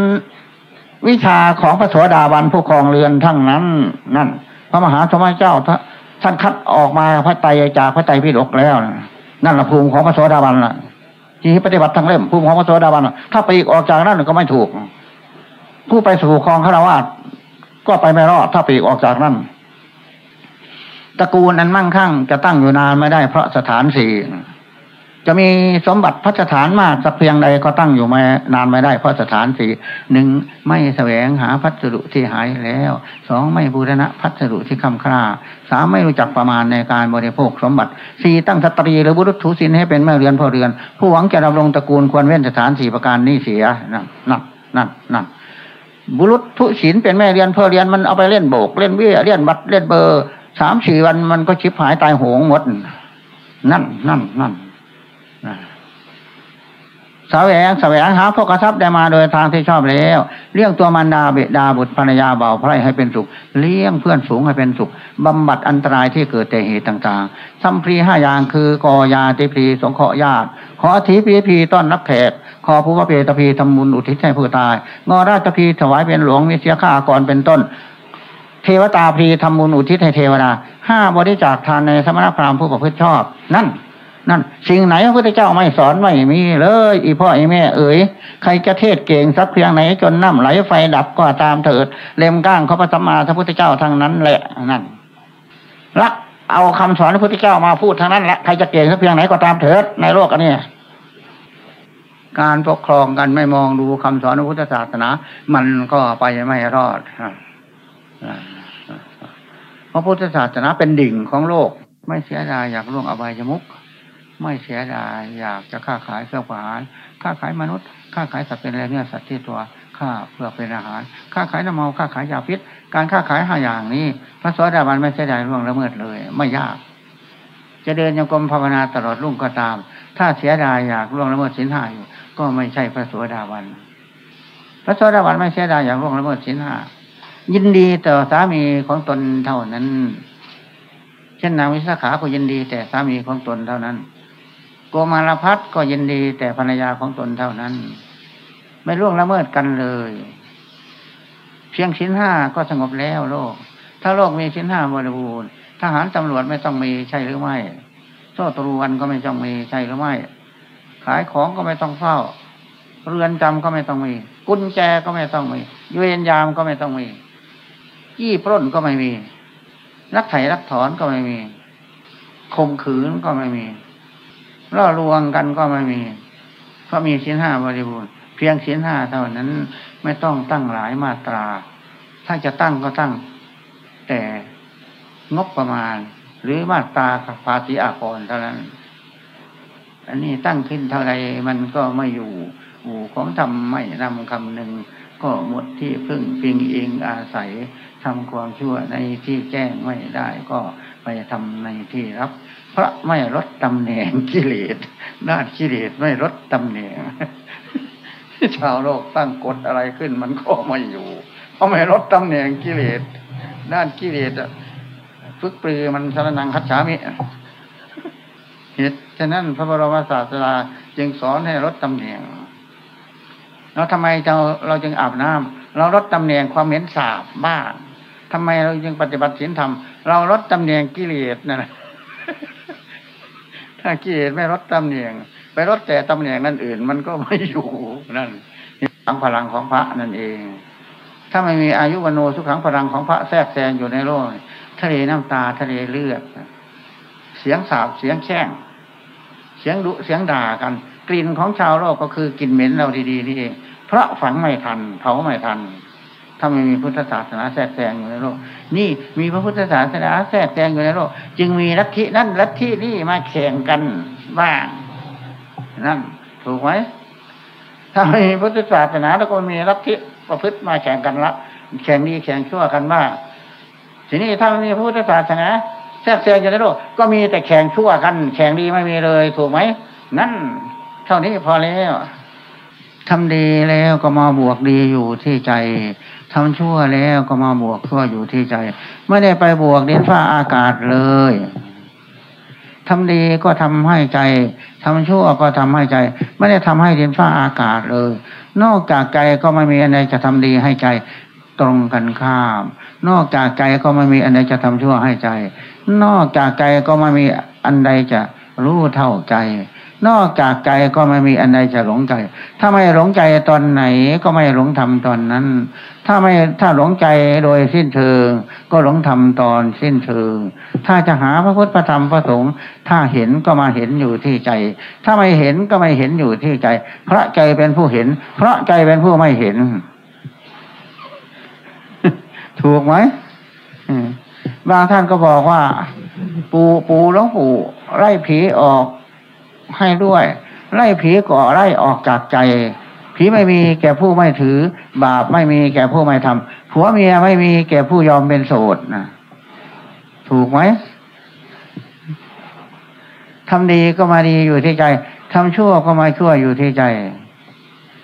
วิชาของพระสวสดาบันผู้ครองเรือนทั้งนั้น นั่น พระมหาสมัยเจ้า ท่านคัดออกมาพระไตรจากพระไตรพิฎกแล้วนั่นแหละภูมิของพระสวสดาบันล่ะ ที่ปฏิบัติทางเล่มภูมิของพระสวสดาบันถ้าไปอีกออกจากนั้นก็ไม่ถูก ผู้ไปสู่ครองฆราวาสก็ไปไม่รอดถ้าไปอีกออกจากนั้นตระกูลนั้นมั่งคั่งจะตั้งอยู่นานไม่ได้เพราะสถานสี่ จะมีสมบัติพัฒฐานมากสักเพียงใดก็ตั้งอยู่ม่นานไม่ได้เพราะสถานสี่หนึ่งไม่แสวงหาพัสดุที่หายแล้วสองไม่บูรณะพัสดุที่คำคร่าสามไม่รู้จักประมาณในการบริโภคสมบัติสี่ตั้งสตรีหรือบุรุษทุศินให้เป็นแม่เรือนพ่อเรือน ผู้หวังจะดำรงตระกูลควรเว้นสถานสี่ประการนี้เสียนั่นนั่นนั่นนั่นบุรุษทุศินเป็นแม่เรือนพ่อเรือนมันเอาไปเล่นโบกเล่นเบี้ยเล่นบัตรเล่นเบอร์สามสี่วันมันก็ชิบหายตายโหงหมด นั่นนั่นนั่น สาวแหวงสาวแสวงหาพวกกระทับได้มาโดยทางที่ชอบแล้ว เลี้ยงตัวมันดาเบดาบุตรภรรยาเบาไพร่ให้เป็นสุข เลี้ยงเพื่อนสูงให้เป็นสุข บำบัดอันตรายที่เกิดแต่เหตุต่างๆสัมพรีห้าอย่างคือกอยาติพรีสงเคราะห์ญาติ ขอทีพีพีต้อนรับแขกขอผู้ว่าเปตพีทำบุญอุทิศให้ผู้ตาย งอราชพีถวายเป็นหลวงมีเสียข้าก่อนเป็นต้น เทวตาพีทำบุญอุทิศให้เทวดาห้าบริจาคทานในสมณพราหมณ์ผู้ประพฤติชอบ นั่น นั่นสิ่งไหนพระพุทธเจ้าไม่สอนไม่มีเลย อีพ่ออีแม่เอ๋ยใครจะเทศเก่งสักเพียงไหนจนน้ำไหลไฟดับก็ตามเถิด เล่มก้างเขาพระสัมมาสัมพุทธเจ้าทั้งนั้นแหละนั่นละเอาคำสอนพระพุทธเจ้ามาพูดทั้งนั้นแหละใครจะเก่งสักเพียงไหนก็ตามเถิดในโลกอันนี้การปกครองกันไม่มองดูคำสอนพระพุทธศาสนา มันก็ไปไม่รอดพระพุทธศาสนาเป็นดิ่งของโลก ไม่เสียดายอยากล่วงอบายมุก ไม่เสียดายอยากจะค้าขายเครื่ออาหารค้าขายมนุษย์ค้าขายสัตว์เป็นอะไรเนื้อสัตว์ที่ตัวค้าเพื่อเป็นอาหาร ค้าขายน้ำเมาค้าขายยาพิษ การค้าขายห้าอย่างนี้ พระสวัสดิบาลไม่เสียดายล่วงละเมิดเลย ไม่ยาก จะเดินยังกรมภาวนาตลอดรุ่งก็ตาม ถ้าเสียดายอยากล่วงละเมิดสินห้าอยู่ ก็ไม่ใช่พระสวัสดาวันพระสวสดาวันไม่เสียดายอยากล่วงละเมิดสินห้ายินดีต่อสามีของตนเท่านั้น เช่นนางวิสาขาก็ยินดีแต่สามีของตนเท่านั้น โกมารพัฒก็ยินดีแต่ภรรยาของตนเท่านั้น ไม่ล่วงละเมิดกันเลย เพียงชิ้นห้าก็สงบแล้วโลก ถ้าโลกมีชิ้นห้าบริบูรณ์ทหารตำรวจไม่ต้องมีใช่หรือไม่โซ่ตรวนก็ไม่ต้องมีใช่หรือไม่ ขายของก็ไม่ต้องเฝ้า เรือนจำก็ไม่ต้องมี กุญแจก็ไม่ต้องมีเวรยามก็ไม่ต้องมียี่ปล้นก็ไม่มีรักไถ่รักถอนก็ไม่มีข่มขืนก็ไม่มี ล่อลวงกันก็ไม่มี เพราะมีชิ้นห้าบริบูรณ์เพียงชิ้นห้าเท่านั้นไม่ต้องตั้งหลายมาตรา ถ้าจะตั้งก็ตั้ง แต่งบประมาณ หรือมาตราภาษีอากรเท่านั้น อันนี้ตั้งขึ้นเท่าไรมันก็ไม่อยู่อู่ของทำไม่นำคำหนึ่งก็หมดที่พึ่งพิงเองอาศัยทำความชั่วในที่แจ้งไม่ได้ก็ไปทำในที่รับ พระไม่ลดตำแหน่งกิเลสด้านกิเลสไม่ลดตำแหน่งชาวโลกตั้งกฎอะไรขึ้นมันก็ไม่อยู่เพราะไม่ลดตำแหน่งกิเลสด้านกิเลสฝึกปรือมันสารนังคัจฉามิเหตุฉะนั้นพระบรมศาสดาจึงสอนให้ลดตำแหน่งแล้วทำไมเราเราจึงอาบน้ำเราลดตำแหน่งความเหม็นสาบบ้างทำไมเราจึงปฏิบัติศีลธรรมเราลดตำแหน่งกิเลสนั่นถ้า กิเลสไม่ลดตำแหน่ง ไปลดแต่ตำแหน่งนั่นอื่น มันก็ไม่อยู่นั่นขังพลังของพระนั่นเอง ถ้าไม่มีอายุวโนสุขังพลังของพระแทรกแซงอยู่ในโลกทะเลน้ำตาทะเลเลือดเสียงสาบเสียงแช่ง เสียงดุเสียงด่ากัน กลิ่นของชาวโลกก็คือกลิ่นเหม็นเราดีๆนี่เองเพราะฝังไม่ทันเผาไม่ทัน ถ้าไม่มีพุทธศาสนาแทรกแซงอยู่ในโลก นี่มีพระพุทธศาสนาแทรกแซงอยู่ในโลก จึงมีลัทธินั่นลัทธินี่มาแข่งกันบ้างนั่นถูกไหมถ้าไม่มีพุทธศาสนาแล้วก็มีลัทธิประพฤติมาแข่งกันละแข่งดีแข่งชั่วกันบ้างทีนี้ถ้าไม่มีพุทธศาสนาแทรกแซงอยู่ในโลกก็มีแต่แข่งชั่วกัน แข่งดีไม่มีเลย ถูกไหมนั่น เท่านี้พอแล้วทำดีแล้วก็มาบวกดีอยู่ที่ใจ ทำชั่วแล้วก็มาบวกชั่วอยู่ที่ใจ ไม่ได้ไปบวกเดินฟ้าอากาศเลยทำดีก็ทำให้ใจทำชั่วก็ทำให้ใจ ไม่ได้ทำให้เดินฟ้าอากาศเลย นอกจากใจก็ไม่มีอะไรจะทำดีให้ใจตรงกันข้าม นอกจากใจก็ไม่มีอันใดจะทำชั่วให้ใจ นอกจากใจก็ไม่มีอันใดจะรู้เท่าใจ นอกจากใจก็ไม่มีอันใดจะหลงใจ ถ้าไม่หลงใจตอนไหนก็ไม่หลงทำตอนนั้น ถ้าไม่ถ้าหลงใจโดยสิ้นเชิง ก็หลงทำตอนสิ้นเชิง ถ้าจะหาพระพุทธพระธรรมพระสงฆ์ถ้าเห็นก็มาเห็นอยู่ที่ใจ ถ้าไม่เห็นก็ไม่เห็นอยู่ที่ใจ พระใจเป็นผู้เห็น เพราะใจเป็นผู้ไม่เห็น ถูกไหมบางท่านก็บอกว่า ปูปูหลวงปู่ไล่ผีออกให้ด้วย ไล่ผีก่อไล่ออกจากใจ ผีไม่มีแก่ผู้ไม่ถือ บาปไม่มีแก่ผู้ไม่ทำผัวเมียไม่มีแก่ผู้ยอมเป็นโสดนะถูกไหมทำดีก็มาดีอยู่ที่ใจทำชั่วก็มาชั่วอยู่ที่ใจ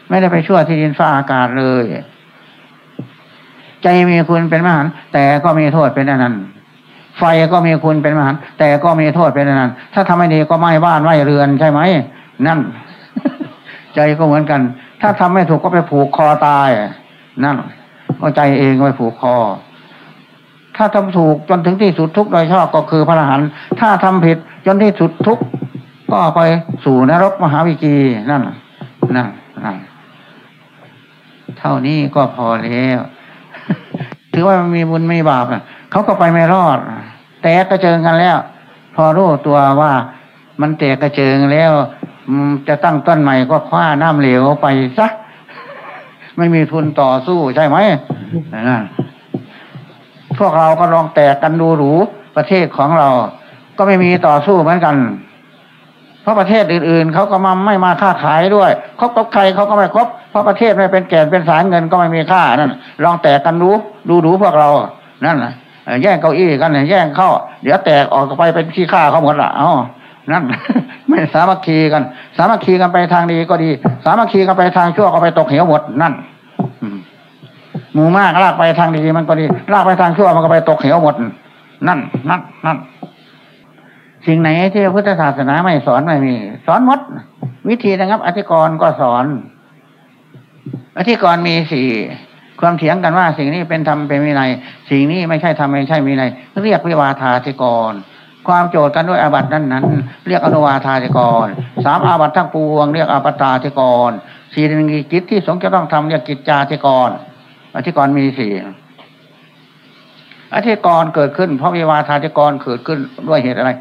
ไม่ได้ไปชั่วที่ดินฟ้าอากาศเลย ใจมีคุณเป็นมหันแต่ก็มีโทษเป็นอนันต์ไฟก็มีคุณเป็นมหันแต่ก็มีโทษเป็นอนันต์ถ้าทำไม่ดีก็ไหม้บ้านไหม้เรือนใช่ไหมนั่น ใจก็เหมือนกัน ถ้าทำไม่ถูกก็ไปผูกคอตายนั่นก็ใจเองไปผูกคอ ถ้าทำถูกจนถึงที่สุดทุกโดยชอบก็คือพระอรหันต์ถ้าทำผิดจนที่สุดทุกก็ไปสู่นรกมหาวิจีนั่นนั่นนั่นเท่านี้ก็พอแล้วถือว่ามีบุญไม่บาปนะเขาก็ไปไม่รอด แตกกระเจิงกันแล้ว พอรู้ตัวว่ามันแตกกระเจิงแล้ว จะตั้งต้นใหม่ก็คว้าน้ำเหลวไปซะไม่มีทุนต่อสู้ใช่ไหมนั่นพวกเราก็ลองแตกกันดูหรูประเทศของเรา ก็ไม่มีต่อสู้เหมือนกัน เพราะประเทศอื่น ๆเขาก็มาไม่มาค้าขายด้วยคบกับใครเขาก็ไม่คบเพราะประเทศไม่เป็นแก่นเป็นสารเงินก็ไม่มีค่านั่นลองแตกกันดูดูดูพวกเรา นั่นแย่งเก้าอี้กันแย่งเข้า เดี๋ยวแตกออกไปเป็นขี้ข้าเขาหมดละเอ้า นั่นไม่สามัคคีกัน สามัคคีกันไปทางดีก็ดี สามัคคีกันไปทางชั่วก็ไปตกเหวหมดนั่นหมู่มากลากไปทางดีมันก็ดี ลากไปทางชั่วมันก็ไปตกเหวหมด นั่นนั่นนั่นสิ่งไหนที่พุทธศาสนาไม่สอนไม่มี สอนหมด วิธีนะครับ อธิกรณ์ก็สอน อธิกรณ์มีสี่ความเถียงกันว่า สิ่งนี้เป็นธรรมเป็นวินัยสิ่งนี้ไม่ใช่ธรรมไม่ใช่วินัยเรียกวิวาทาธิกรณ์ ความโจทย์กันด้วยอาบัตินั้นนั้นๆเรียกอนุวาทาธิกรณ์สามอาบัติทั้งปวง เรียกอาปตาธิกรณ์สี่หนึ่งกิจที่สงฆ์จะต้องทำเรียกกิจจาธิกรณ์อธิกรณ์มีสี่อธิกรณ์เกิดขึ้น เพราะวิวาทาธิกรณ์เกิดขึ้นด้วยเหตุอะไร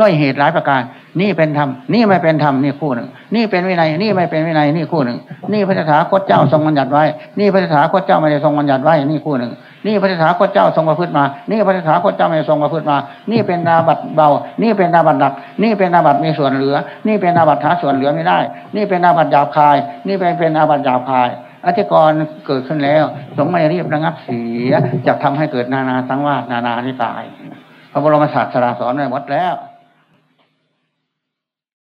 ด้วยเหตุหลายประการ นี่เป็นธรรมนี่ไม่เป็นธรรมนี่คู่หนึ่ง นี่เป็นวินัยนี่ไม่เป็นวินัยนี่คู่หนึ่ง นี่พระถาคตเจ้าทรงบัญญัติไว้ นี่พระถาคตเจ้าไม่ได้ทรงบัญญัติไว้นี่คู่หนึ่ง นี่พระถาคตเจ้าทรงประพฤติมา นี่พระถาคตเจ้าไม่ทรงประพฤติมา นี่เป็นนาบัตเบา นี่เป็นนาบัตหนัก นี่เป็นนาบัตมีส่วนเหลือ นี่เป็นนาบัตหาส่วนเหลือไม่ได้ นี่เป็นนาบัตหยาบคาย นี่เป็นเป็นนาบัตหยาบคายอธิกรณ์เกิดขึ้นแล้ว สงไม่รีบระงับเสียจะทำให้เกิดนานาสังวาสนานานิกาย พระบรมศาสดาสอนไว้หมดแล้ว